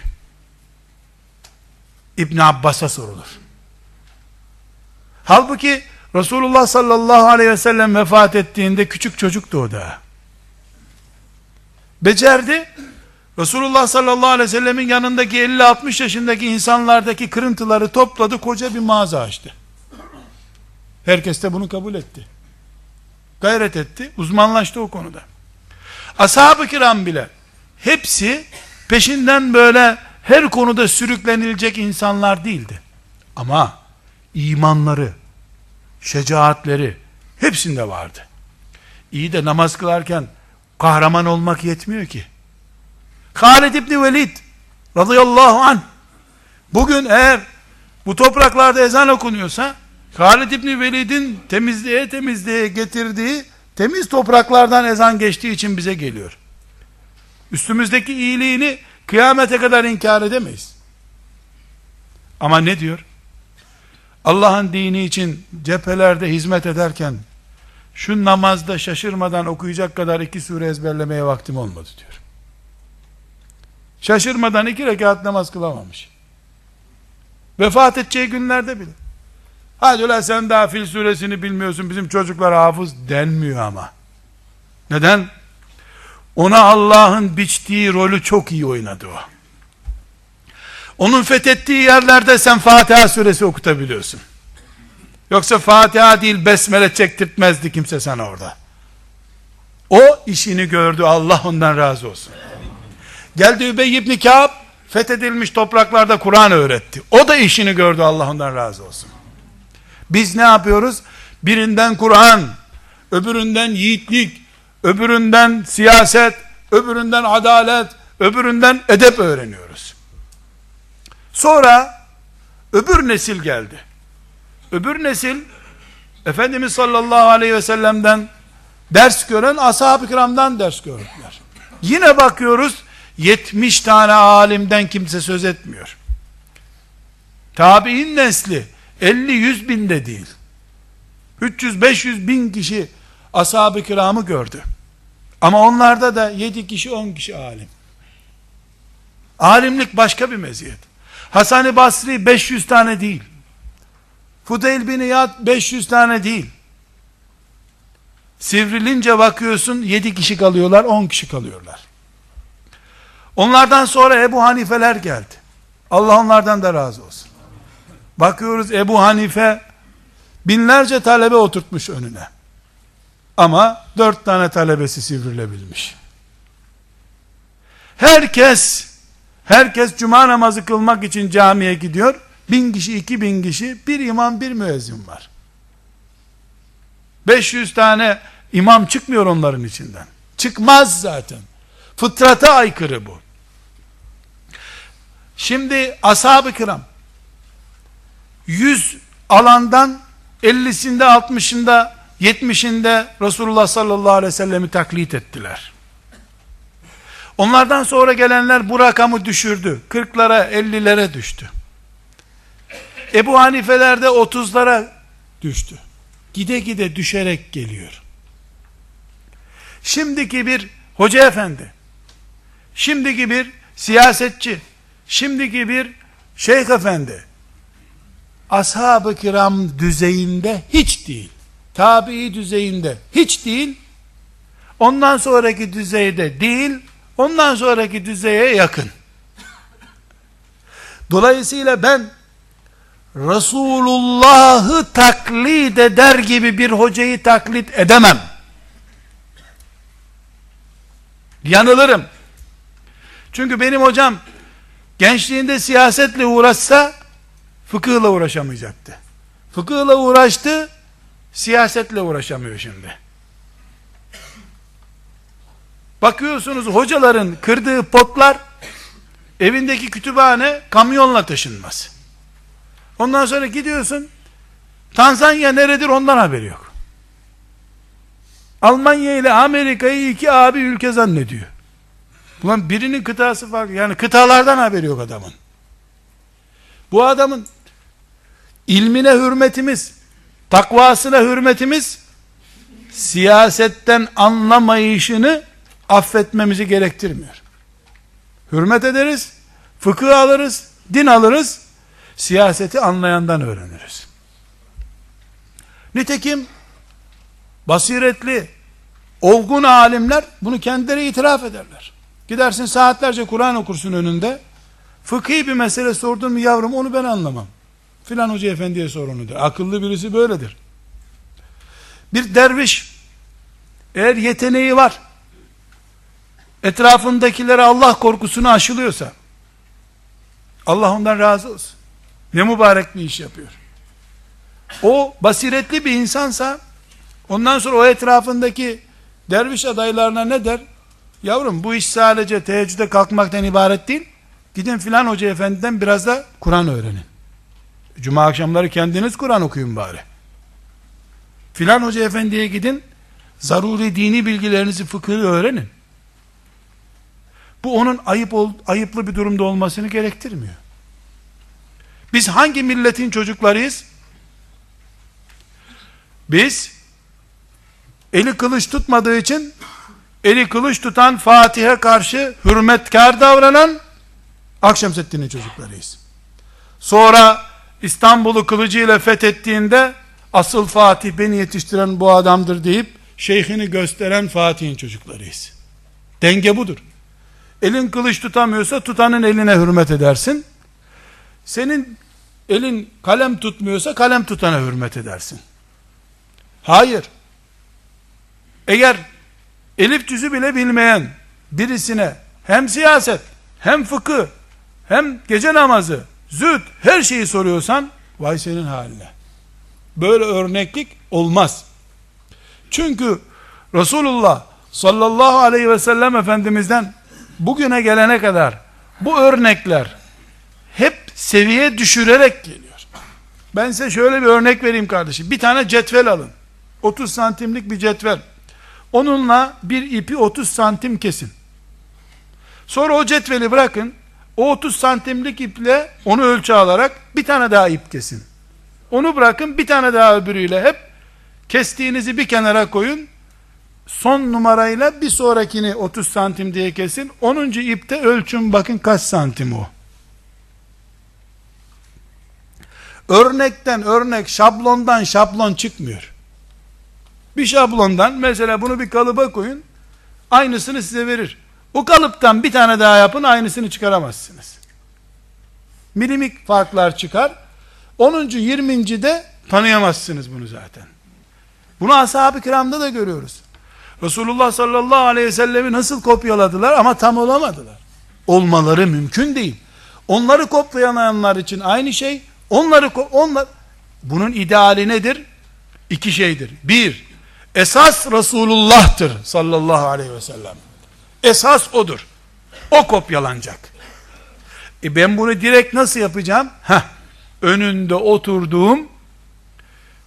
Speaker 1: İbn Abbas'a sorulur. Halbuki Resulullah sallallahu aleyhi ve sellem vefat ettiğinde küçük çocuktu o da. Becerdi. Resulullah sallallahu aleyhi ve sellemin yanındaki 50-60 yaşındaki insanlardaki kırıntıları topladı, koca bir mağaza açtı. Herkes de bunu kabul etti. Gayret etti, uzmanlaştı o konuda. Ashab-ı kiram bile hepsi peşinden böyle her konuda sürüklenilecek insanlar değildi. Ama imanları, şecaatleri hepsinde vardı. İyi de namaz kılarken kahraman olmak yetmiyor ki. Halid İbni Velid radıyallahu anh bugün eğer bu topraklarda ezan okunuyorsa Halid İbni Velid'in temizliğe temizliğe getirdiği temiz topraklardan ezan geçtiği için bize geliyor. Üstümüzdeki iyiliğini kıyamete kadar inkar edemeyiz. Ama ne diyor? Allah'ın dini için cephelerde hizmet ederken şu namazda şaşırmadan okuyacak kadar iki sure ezberlemeye vaktim olmadı diyor. Şaşırmadan iki rekat namaz kılamamış. Vefat edeceği günlerde bile. Hadi ulan sen daha fil suresini bilmiyorsun bizim çocuklar hafız denmiyor ama. Neden? Ona Allah'ın biçtiği rolü çok iyi oynadı o. Onun fethettiği yerlerde sen Fatiha suresi okutabiliyorsun. Yoksa Fatiha değil besmele çektirtmezdi kimse sana orada. O işini gördü Allah ondan razı olsun. Geldi Übey ibn Kâb fethedilmiş topraklarda Kur'an öğretti. O da işini gördü Allah ondan razı olsun. Biz ne yapıyoruz? Birinden Kur'an, öbüründen yiğitlik, öbüründen siyaset, öbüründen adalet, öbüründen edep öğreniyoruz. Sonra öbür nesil geldi. Öbür nesil Efendimiz sallallahu aleyhi ve sellem'den ders gören ashab-ı kiramdan ders gördüler. Yine bakıyoruz 70 tane alimden kimse söz etmiyor. Tabi'in nesli 50-100 binde değil. 300-500 bin kişi ashab-ı kiramı gördü. Ama onlarda da 7 kişi 10 kişi alim. Alimlik başka bir meziyet. Hasan-ı Basri 500 tane değil. Fudeyl bin İyad 500 tane değil. Sivrilince bakıyorsun 7 kişi kalıyorlar 10 kişi kalıyorlar. Onlardan sonra Ebu Hanifeler geldi. Allah onlardan da razı olsun. Bakıyoruz Ebu Hanife binlerce talebe oturtmuş önüne. Ama dört tane talebesi sivrilebilmiş. Herkes, herkes cuma namazı kılmak için camiye gidiyor. Bin kişi, iki bin kişi, bir imam, bir müezzin var. 500 tane imam çıkmıyor onların içinden. Çıkmaz zaten. Fıtrata aykırı bu. Şimdi ashab-ı kiram 100 alandan 50'sinde 60'ında 70'inde Resulullah sallallahu aleyhi ve sellemi taklit ettiler. Onlardan sonra gelenler bu rakamı düşürdü. 40'lara 50'lere düştü. Ebu Hanifeler de 30'lara düştü. Gide gide düşerek geliyor. Şimdiki bir hoca efendi, şimdiki bir siyasetçi, şimdiki bir şeyh efendi, ashab-ı kiram düzeyinde hiç değil. Tabii düzeyinde hiç değil. Ondan sonraki düzeyde değil, ondan sonraki düzeye yakın. Dolayısıyla ben Resulullah'ı taklit eder gibi bir hocayı taklit edemem. Yanılırım. Çünkü benim hocam gençliğinde siyasetle uğraşsa fıkıhla uğraşamayacaktı. Fıkıhla uğraştı, siyasetle uğraşamıyor şimdi. Bakıyorsunuz hocaların kırdığı potlar evindeki kütüphane kamyonla taşınmaz. Ondan sonra gidiyorsun Tanzanya neredir ondan haberi yok. Almanya ile Amerika'yı iki abi ülke zannediyor. Ulan birinin kıtası farklı. Yani kıtalardan haberi yok adamın. Bu adamın ilmine hürmetimiz, takvasına hürmetimiz, siyasetten anlamayışını affetmemizi gerektirmiyor. Hürmet ederiz, fıkıh alırız, din alırız, siyaseti anlayandan öğreniriz. Nitekim basiretli, olgun alimler bunu kendileri itiraf ederler. Gidersin saatlerce Kur'an okursun önünde. Fıkhi bir mesele sordun mu yavrum onu ben anlamam. Filan hoca efendiye sor onu der. Akıllı birisi böyledir. Bir derviş eğer yeteneği var etrafındakilere Allah korkusunu aşılıyorsa Allah ondan razı olsun. Ne mübarek bir iş yapıyor. O basiretli bir insansa ondan sonra o etrafındaki derviş adaylarına ne der? Yavrum bu iş sadece teheccüde kalkmaktan ibaret değil. Gidin filan hoca efendiden biraz da Kur'an öğrenin. Cuma akşamları kendiniz Kur'an okuyun bari. Filan hoca efendiye gidin, zaruri dini bilgilerinizi, fıkıhı öğrenin. Bu onun ayıp ol, ayıplı bir durumda olmasını gerektirmiyor. Biz hangi milletin çocuklarıyız? Biz eli kılıç tutmadığı için eli kılıç tutan Fatih'e karşı hürmetkar davranan Akşemseddin'in çocuklarıyız. Sonra İstanbul'u kılıcıyla fethettiğinde asıl Fatih beni yetiştiren bu adamdır deyip şeyhini gösteren Fatih'in çocuklarıyız. Denge budur. Elin kılıç tutamıyorsa tutanın eline hürmet edersin. Senin elin kalem tutmuyorsa kalem tutana hürmet edersin. Hayır. Eğer elif cüzü bile bilmeyen birisine hem siyaset, hem fıkıh, hem gece namazı, züht, her şeyi soruyorsan, vay senin haline. Böyle örneklik olmaz. Çünkü Resulullah sallallahu aleyhi ve sellem Efendimiz'den bugüne gelene kadar bu örnekler hep seviye düşürerek geliyor. Ben size şöyle bir örnek vereyim kardeşim. Bir tane cetvel alın. 30 santimlik bir cetvel. Onunla bir ipi 30 santim kesin. Sonra o cetveli bırakın. O 30 santimlik iple onu ölçü alarak bir tane daha ip kesin. Onu bırakın bir tane daha öbürüyle hep kestiğinizi bir kenara koyun. Son numarayla bir sonrakini 30 santim diye kesin. 10. ipte ölçün bakın kaç santim o. Örnekten örnek, şablondan şablon çıkmıyor. Bir şablondan mesela bunu bir kalıba koyun. Aynısını size verir. O kalıptan bir tane daha yapın aynısını çıkaramazsınız. Milimik farklar çıkar. 10. 20. de tanıyamazsınız bunu zaten. Bunu ashab-ı kiramda da görüyoruz. Resulullah sallallahu aleyhi ve sellemi nasıl kopyaladılar ama tam olamadılar. Olmaları mümkün değil. Onları kopyalayanlar için aynı şey. Onları onlar bunun ideali nedir? İki şeydir. Bir, esas Resulullah'tır sallallahu aleyhi ve sellem. Esas odur. O kopyalanacak. E ben bunu direkt nasıl yapacağım? Heh, önünde oturduğum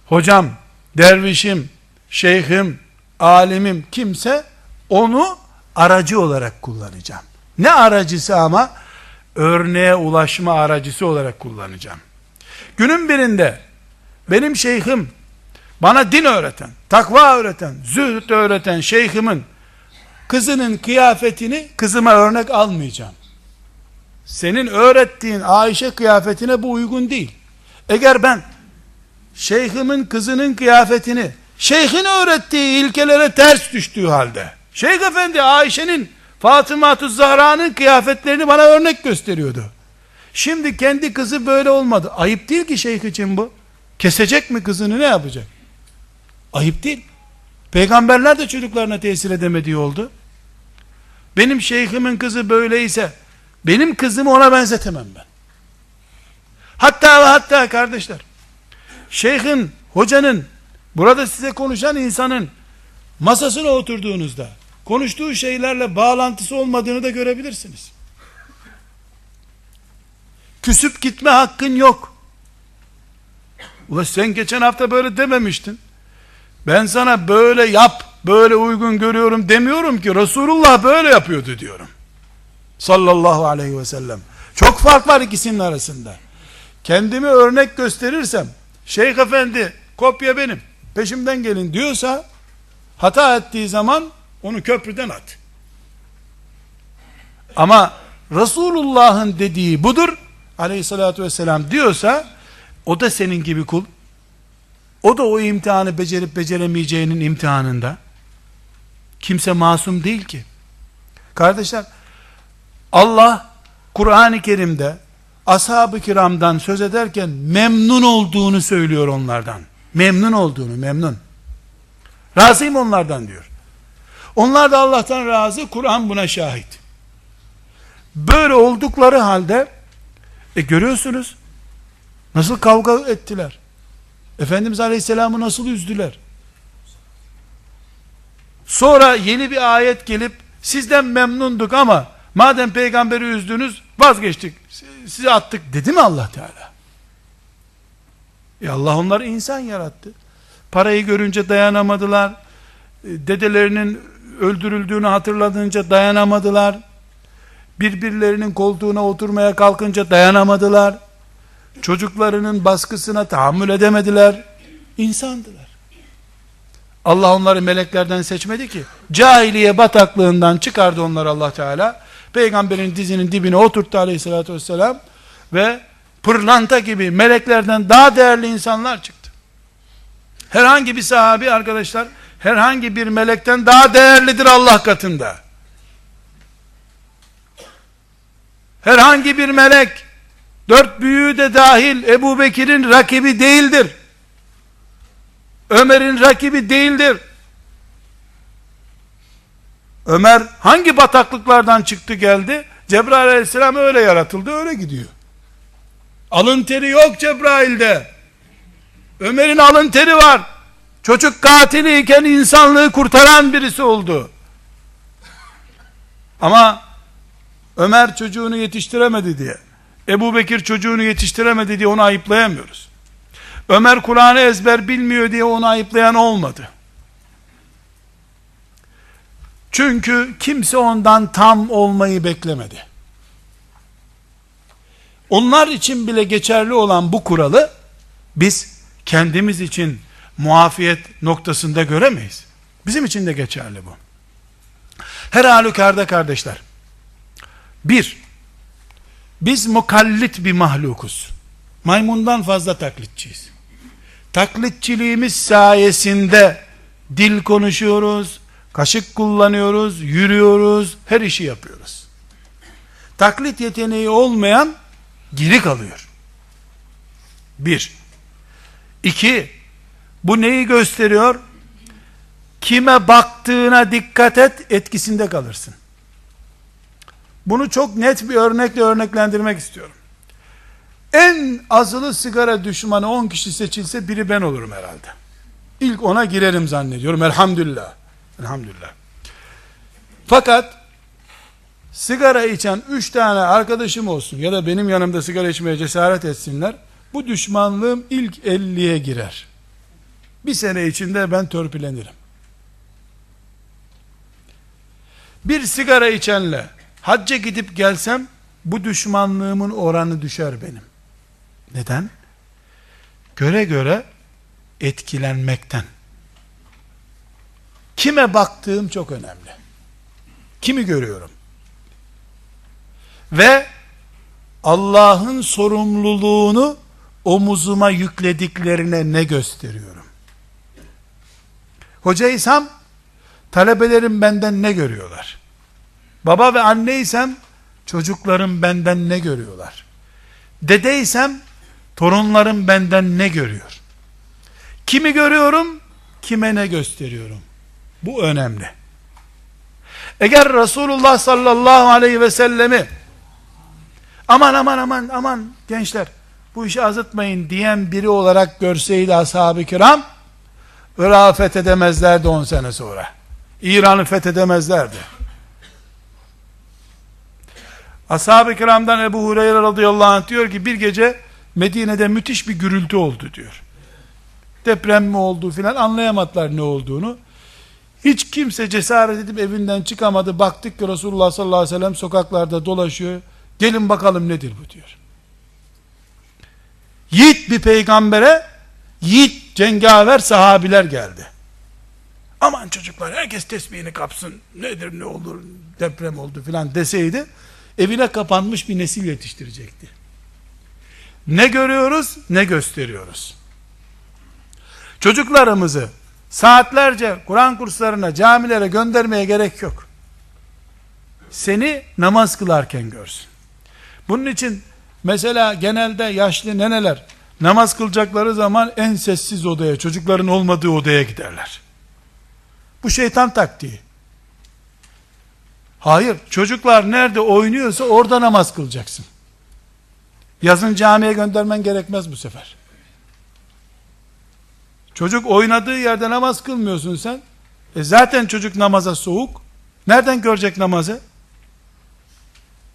Speaker 1: hocam, dervişim, şeyhim, alimim kimse onu aracı olarak kullanacağım. Ne aracısı ama? Örneğe ulaşma aracısı olarak kullanacağım. Günün birinde benim şeyhim bana din öğreten, takva öğreten, zühd öğreten şeyhimin kızının kıyafetini kızıma örnek almayacağım. Senin öğrettiğin Ayşe kıyafetine bu uygun değil. Eğer ben şeyhimin kızının kıyafetini şeyhin öğrettiği ilkelere ters düştüğü halde Şeyh Efendi Ayşe'nin Fatıma Zahra'nın kıyafetlerini bana örnek gösteriyordu. Şimdi kendi kızı böyle olmadı. Ayıp değil ki şeyh için bu. Kesecek mi kızını ne yapacak? Ayıp değil. Peygamberler de çocuklarına tesir edemediği oldu. Benim şeyhimin kızı böyleyse benim kızımı ona benzetemem ben. Hatta ve hatta kardeşler şeyhin, hocanın burada size konuşan insanın masasına oturduğunuzda konuştuğu şeylerle bağlantısı olmadığını da görebilirsiniz. Küsüp gitme hakkın yok. Ula sen geçen hafta böyle dememiştin. Ben sana böyle yap, böyle uygun görüyorum demiyorum ki Resulullah böyle yapıyordu diyorum. Sallallahu aleyhi ve sellem. Çok fark var ikisinin arasında. Kendimi örnek gösterirsem, Şeyh Efendi kopya benim, peşimden gelin diyorsa, hata ettiği zaman onu köprüden at. Ama Resulullah'ın dediği budur, aleyhissalatü vesselam diyorsa o da senin gibi kul. O da o imtihanı becerip beceremeyeceğinin imtihanında. Kimse masum değil ki. Kardeşler, Allah Kur'an-ı Kerim'de ashab-ı kiramdan söz ederken memnun olduğunu söylüyor onlardan. Memnun olduğunu, memnun. Razıyım onlardan diyor. Onlar da Allah'tan razı, Kur'an buna şahit. Böyle oldukları halde e görüyorsunuz nasıl kavga ettiler. Efendimiz Aleyhisselam'ı nasıl üzdüler. Sonra yeni bir ayet gelip sizden memnunduk ama madem peygamberi üzdünüz vazgeçtik. Sizi attık dedi mi Allah Teala? E Allah onları insan yarattı. Parayı görünce dayanamadılar. E, dedelerinin öldürüldüğünü hatırladınca dayanamadılar. Birbirlerinin koltuğuna oturmaya kalkınca dayanamadılar. Çocuklarının baskısına tahammül edemediler. İnsandılar. Allah onları meleklerden seçmedi ki. Cahiliye bataklığından çıkardı onları Allah Teala. Peygamberin dizinin dibine oturttu aleyhissalatü vesselam. Ve pırlanta gibi meleklerden daha değerli insanlar çıktı. Herhangi bir sahabi arkadaşlar, herhangi bir melekten daha değerlidir Allah katında. Herhangi bir melek, dört büyüğü de dahil Ebu Bekir'in rakibi değildir. Ömer'in rakibi değildir. Ömer hangi bataklıklardan çıktı geldi? Cebrail aleyhisselam öyle yaratıldı öyle gidiyor. Alın teri yok Cebrail'de. Ömer'in alın teri var. Çocuk katiliyken insanlığı kurtaran birisi oldu. Ama Ömer çocuğunu yetiştiremedi diye, Ebu Bekir çocuğunu yetiştiremedi diye onu ayıplayamıyoruz. Ömer Kur'an'ı ezber bilmiyor diye onu ayıplayan olmadı. Çünkü kimse ondan tam olmayı beklemedi. Onlar için bile geçerli olan bu kuralı biz kendimiz için muafiyet noktasında göremeyiz. Bizim için de geçerli bu. Her halükarda kardeşler, bir, biz mukallit bir mahlukuz. Maymundan fazla taklitçiyiz. Taklitçiliğimiz sayesinde dil konuşuyoruz, kaşık kullanıyoruz, yürüyoruz, her işi yapıyoruz. Taklit yeteneği olmayan geri kalıyor. Bir. İki, bu neyi gösteriyor? Kime baktığına dikkat et, etkisinde kalırsın. Bunu çok net bir örnekle örneklendirmek istiyorum. En azılı sigara düşmanı 10 kişi seçilse biri ben olurum herhalde. İlk ona girerim zannediyorum. Elhamdülillah. Elhamdülillah. Fakat sigara içen 3 tane arkadaşım olsun ya da benim yanımda sigara içmeye cesaret etsinler. Bu düşmanlığım ilk 50'ye girer. Bir sene içinde ben törpülenirim. Bir sigara içenle hacca gidip gelsem bu düşmanlığımın oranı düşer benim. Neden? Göre göre etkilenmekten. Kime baktığım çok önemli. Kimi görüyorum? Ve Allah'ın sorumluluğunu omuzuma yüklediklerine ne gösteriyorum? Hocaysam talebelerim benden ne görüyorlar? Baba ve anneysem çocuklarım benden ne görüyorlar? Dedeysem torunlarım benden ne görüyor? Kimi görüyorum? Kime ne gösteriyorum? Bu önemli. Eğer Resulullah sallallahu aleyhi ve sellemi aman aman aman aman gençler bu işi azıtmayın diyen biri olarak görseydi ashab-ı kiram Irak'ı fethedemezlerdi 10 sene sonra. İran'ı fethedemezlerdi. Ashab-ı kiramdan Ebu Hureyre radıyallahu anh diyor ki bir gece Medine'de müthiş bir gürültü oldu diyor. Deprem mi oldu filan anlayamadılar ne olduğunu. Hiç kimse cesaret edip evinden çıkamadı. Baktık ki Resulullah sallallahu aleyhi ve sellem sokaklarda dolaşıyor. Gelin bakalım nedir bu diyor. Yiğit bir peygambere yiğit cengaver sahabiler geldi. Aman çocuklar herkes tesbihini kapsın. Nedir ne olur deprem oldu filan deseydi evine kapanmış bir nesil yetiştirecekti. Ne görüyoruz, ne gösteriyoruz. Çocuklarımızı saatlerce Kur'an kurslarına, camilere göndermeye gerek yok. Seni namaz kılarken görsün. Bunun için mesela genelde yaşlı neneler namaz kılacakları zaman en sessiz odaya, çocukların olmadığı odaya giderler. Bu şeytan taktiği. Hayır, çocuklar nerede oynuyorsa orada namaz kılacaksın. Yazın camiye göndermen gerekmez bu sefer. Çocuk oynadığı yerde namaz kılmıyorsun sen. E zaten çocuk namaza soğuk. Nereden görecek namazı?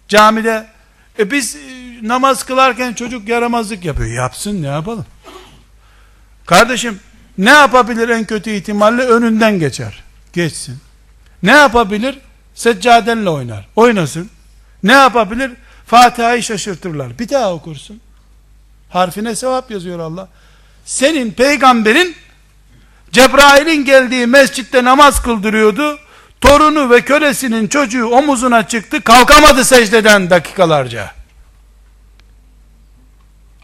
Speaker 1: Camide e biz e, namaz kılarken çocuk yaramazlık yapıyor. Yapsın ne yapalım? Kardeşim ne yapabilir en kötü ihtimalle önünden geçer. Geçsin. Ne yapabilir? Seccadenle oynar. Oynasın. Ne yapabilir? Fatiha'yı şaşırtırlar. Bir daha okursun. Harfine sevap yazıyor Allah. Senin peygamberin Cebrail'in geldiği mescitte namaz kıldırıyordu. Torunu ve kölesinin çocuğu omuzuna çıktı. Kalkamadı secdeden dakikalarca.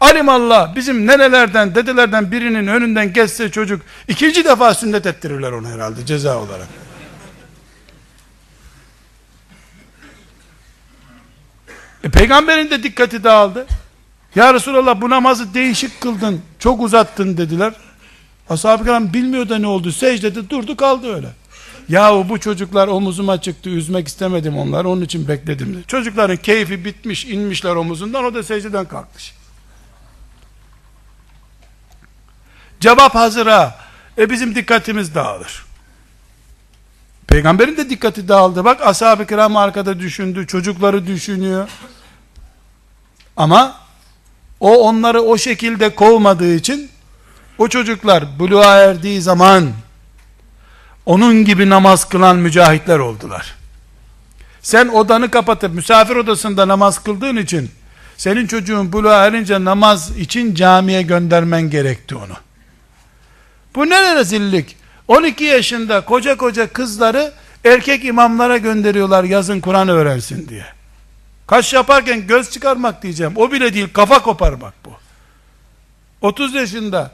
Speaker 1: Alimallah bizim nenelerden, dedelerden birinin önünden geçse çocuk ikinci defa sünnet ettirirler onu herhalde ceza olarak. E, peygamberin de dikkati dağıldı. Ya Resulallah bu namazı değişik kıldın, çok uzattın dediler. Ashab-ı kiram bilmiyor da ne oldu, secdede durdu kaldı öyle. Yahu bu çocuklar omuzuma çıktı, üzmek istemedim onları, onun için bekledim. Çocukların keyfi bitmiş, inmişler omuzundan, o da secdeden kalkmış. Cevap hazıra, e bizim dikkatimiz dağılır. Peygamberin de dikkati dağıldı. Bak ashab-ı kiram arkada düşündü, çocukları düşünüyor. Ama o onları o şekilde kovmadığı için o çocuklar buluğa erdiği zaman onun gibi namaz kılan mücahitler oldular. Sen odanı kapatıp misafir odasında namaz kıldığın için senin çocuğun buluğa erince namaz için camiye göndermen gerekti onu. Bu ne rezillik? 12 yaşında koca koca kızları erkek imamlara gönderiyorlar yazın Kur'an öğrensin diye. Kaş yaparken göz çıkarmak diyeceğim. O bile değil kafa koparmak bu. 30 yaşında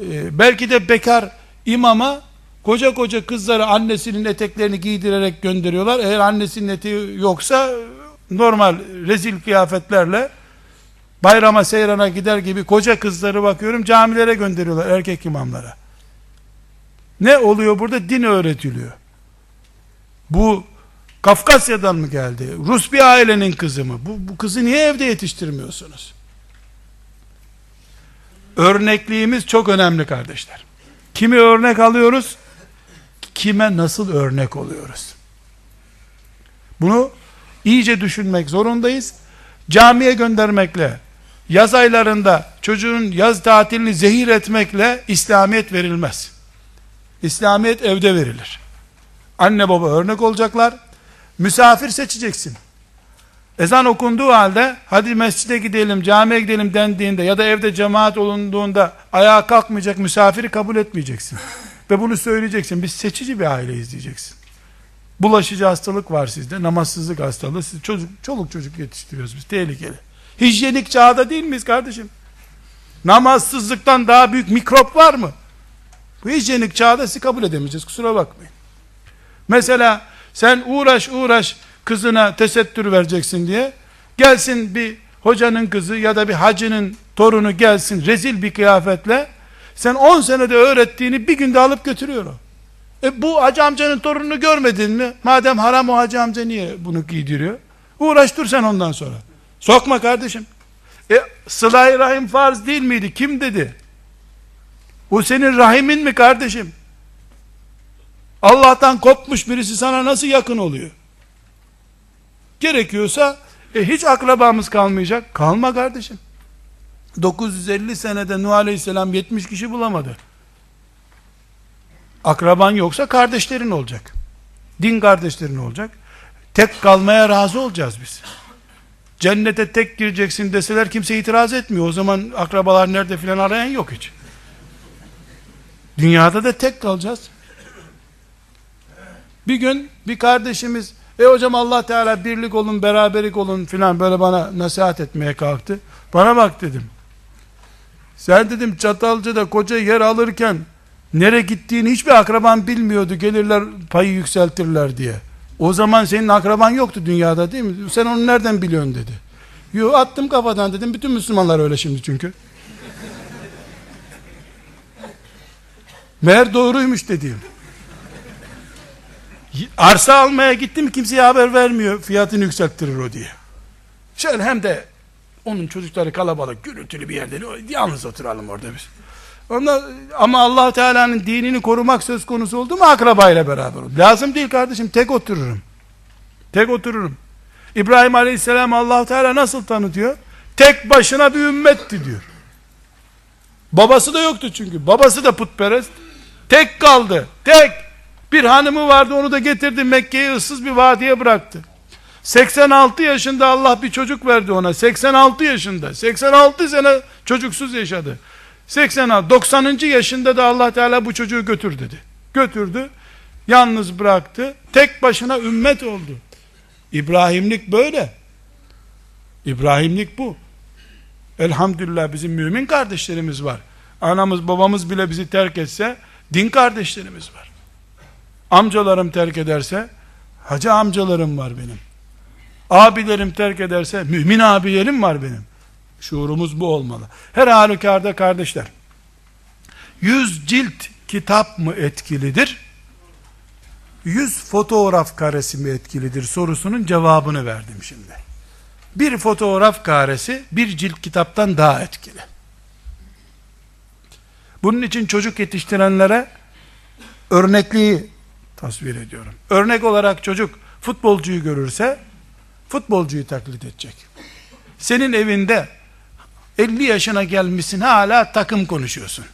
Speaker 1: e, belki de bekar imama koca koca kızları annesinin eteklerini giydirerek gönderiyorlar. Eğer annesinin eteği yoksa normal rezil kıyafetlerle bayrama seyrana gider gibi koca kızları bakıyorum camilere gönderiyorlar erkek imamlara. Ne oluyor burada? Din öğretiliyor. Bu Kafkasya'dan mı geldi? Rus bir ailenin kızı mı? Bu, bu kızı niye evde yetiştirmiyorsunuz? Örnekliğimiz çok önemli kardeşler. Kimi örnek alıyoruz? Kime nasıl örnek oluyoruz? Bunu iyice düşünmek zorundayız. Camiye göndermekle, yaz aylarında çocuğun yaz tatilini zehir etmekle İslamiyet verilmez. İslamiyet evde verilir. Anne baba örnek olacaklar. Misafir seçeceksin. Ezan okunduğu halde hadi mescide gidelim, camiye gidelim dendiğinde ya da evde cemaat olunduğunda ayağa kalkmayacak misafiri kabul etmeyeceksin. Ve bunu söyleyeceksin. Biz seçici bir aile izleyeceksin. Bulaşıcı hastalık var sizde. Namazsızlık hastalığı. Siz çocuk, çoluk çocuk yetiştiriyoruz biz. Tehlikeli. Hijyenik çağda değil miyiz kardeşim? Namazsızlıktan daha büyük mikrop var mı? Bu hijyenik çağda sizi kabul edemeyeceğiz. Kusura bakmayın. Mesela sen uğraş uğraş kızına tesettür vereceksin diye gelsin bir hocanın kızı ya da bir hacının torunu gelsin rezil bir kıyafetle sen 10 senede öğrettiğini bir günde alıp götürüyor o. E bu hacı amcanın torununu görmedin mi? Madem haram o hacı amca niye bunu giydiriyor? Uğraş dur sen ondan sonra. Sokma kardeşim. E sıla rahim farz değil miydi? Kim dedi? O senin rahimin mi kardeşim? Allah'tan kopmuş birisi sana nasıl yakın oluyor? Gerekiyorsa e, hiç akrabamız kalmayacak. Kalma kardeşim. 950 senede Nuh Aleyhisselam 70 kişi bulamadı. Akraban yoksa kardeşlerin olacak. Din kardeşlerin olacak. Tek kalmaya razı olacağız biz. Cennete tek gireceksin deseler kimse itiraz etmiyor. O zaman akrabalar nerede filan arayan yok hiç. Dünyada da tek kalacağız. Bir gün bir kardeşimiz e hocam Allah Teala birlik olun, beraberlik olun filan böyle bana nasihat etmeye kalktı. Bana bak dedim. Sen dedim Çatalca'da koca yer alırken nere gittiğini hiçbir akraban bilmiyordu. Gelirler payı yükseltirler diye. O zaman senin akraban yoktu dünyada değil mi? Sen onu nereden biliyorsun dedi. Yo attım kafadan dedim. Bütün Müslümanlar öyle şimdi çünkü. Meğer doğruymuş dediğim. Arsa almaya gittim kimseye haber vermiyor. Fiyatını yükselttirir o diye. Şöyle hem de onun çocukları kalabalık, gürültülü bir yerde yalnız oturalım orada biz. Ondan, ama allah Teala'nın dinini korumak söz konusu oldu mu akrabayla beraber olur. Lazım değil kardeşim tek otururum. Tek otururum. İbrahim Aleyhisselam allah Teala nasıl tanıtıyor? Tek başına bir ümmetti diyor. Babası da yoktu çünkü. Babası da putperest. Tek kaldı. Tek. Bir hanımı vardı onu da getirdi Mekke'yi ıssız bir vadiye bıraktı. 86 yaşında Allah bir çocuk verdi ona. 86 yaşında. 86 sene çocuksuz yaşadı. 86 90. yaşında da Allah Teala bu çocuğu götür dedi. Götürdü. Yalnız bıraktı. Tek başına ümmet oldu. İbrahimlik böyle. İbrahimlik bu. Elhamdülillah bizim mümin kardeşlerimiz var. Anamız babamız bile bizi terk etse din kardeşlerimiz var. Amcalarım terk ederse hacı amcalarım var benim. Abilerim terk ederse mümin abilerim var benim. Şuurumuz bu olmalı. Her halükarda kardeşler, yüz cilt kitap mı etkilidir? Yüz fotoğraf karesi mi etkilidir sorusunun cevabını verdim şimdi. Bir fotoğraf karesi bir cilt kitaptan daha etkili. Bunun için çocuk yetiştirenlere örnekliği tasvir ediyorum. Örnek olarak çocuk futbolcuyu görürse futbolcuyu taklit edecek. Senin evinde 50 yaşına gelmişsin hala takım konuşuyorsun.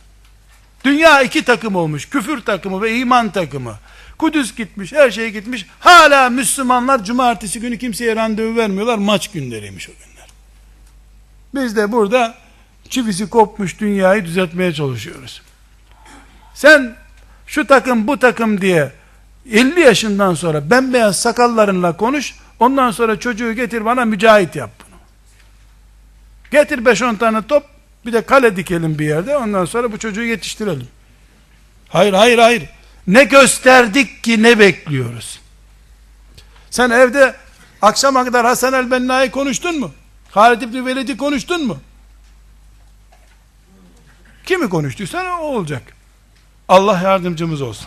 Speaker 1: Dünya iki takım olmuş. Küfür takımı ve iman takımı. Kudüs gitmiş, her şey gitmiş. Hala Müslümanlar cumartesi günü kimseye randevu vermiyorlar. Maç günleriymiş o günler. Biz de burada çivisi kopmuş dünyayı düzeltmeye çalışıyoruz. Sen şu takım bu takım diye 50 yaşından sonra bembeyaz sakallarınla konuş. Ondan sonra çocuğu getir bana mücahit yap bunu. Getir 5-10 tane top bir de kale dikelim bir yerde ondan sonra bu çocuğu yetiştirelim. Hayır hayır hayır. Ne gösterdik ki ne bekliyoruz? Sen evde akşama kadar Hasan el Benna'yı konuştun mu? Halid İbni Velid'i konuştun mu? Kimi konuştuysan o olacak. Allah yardımcımız olsun.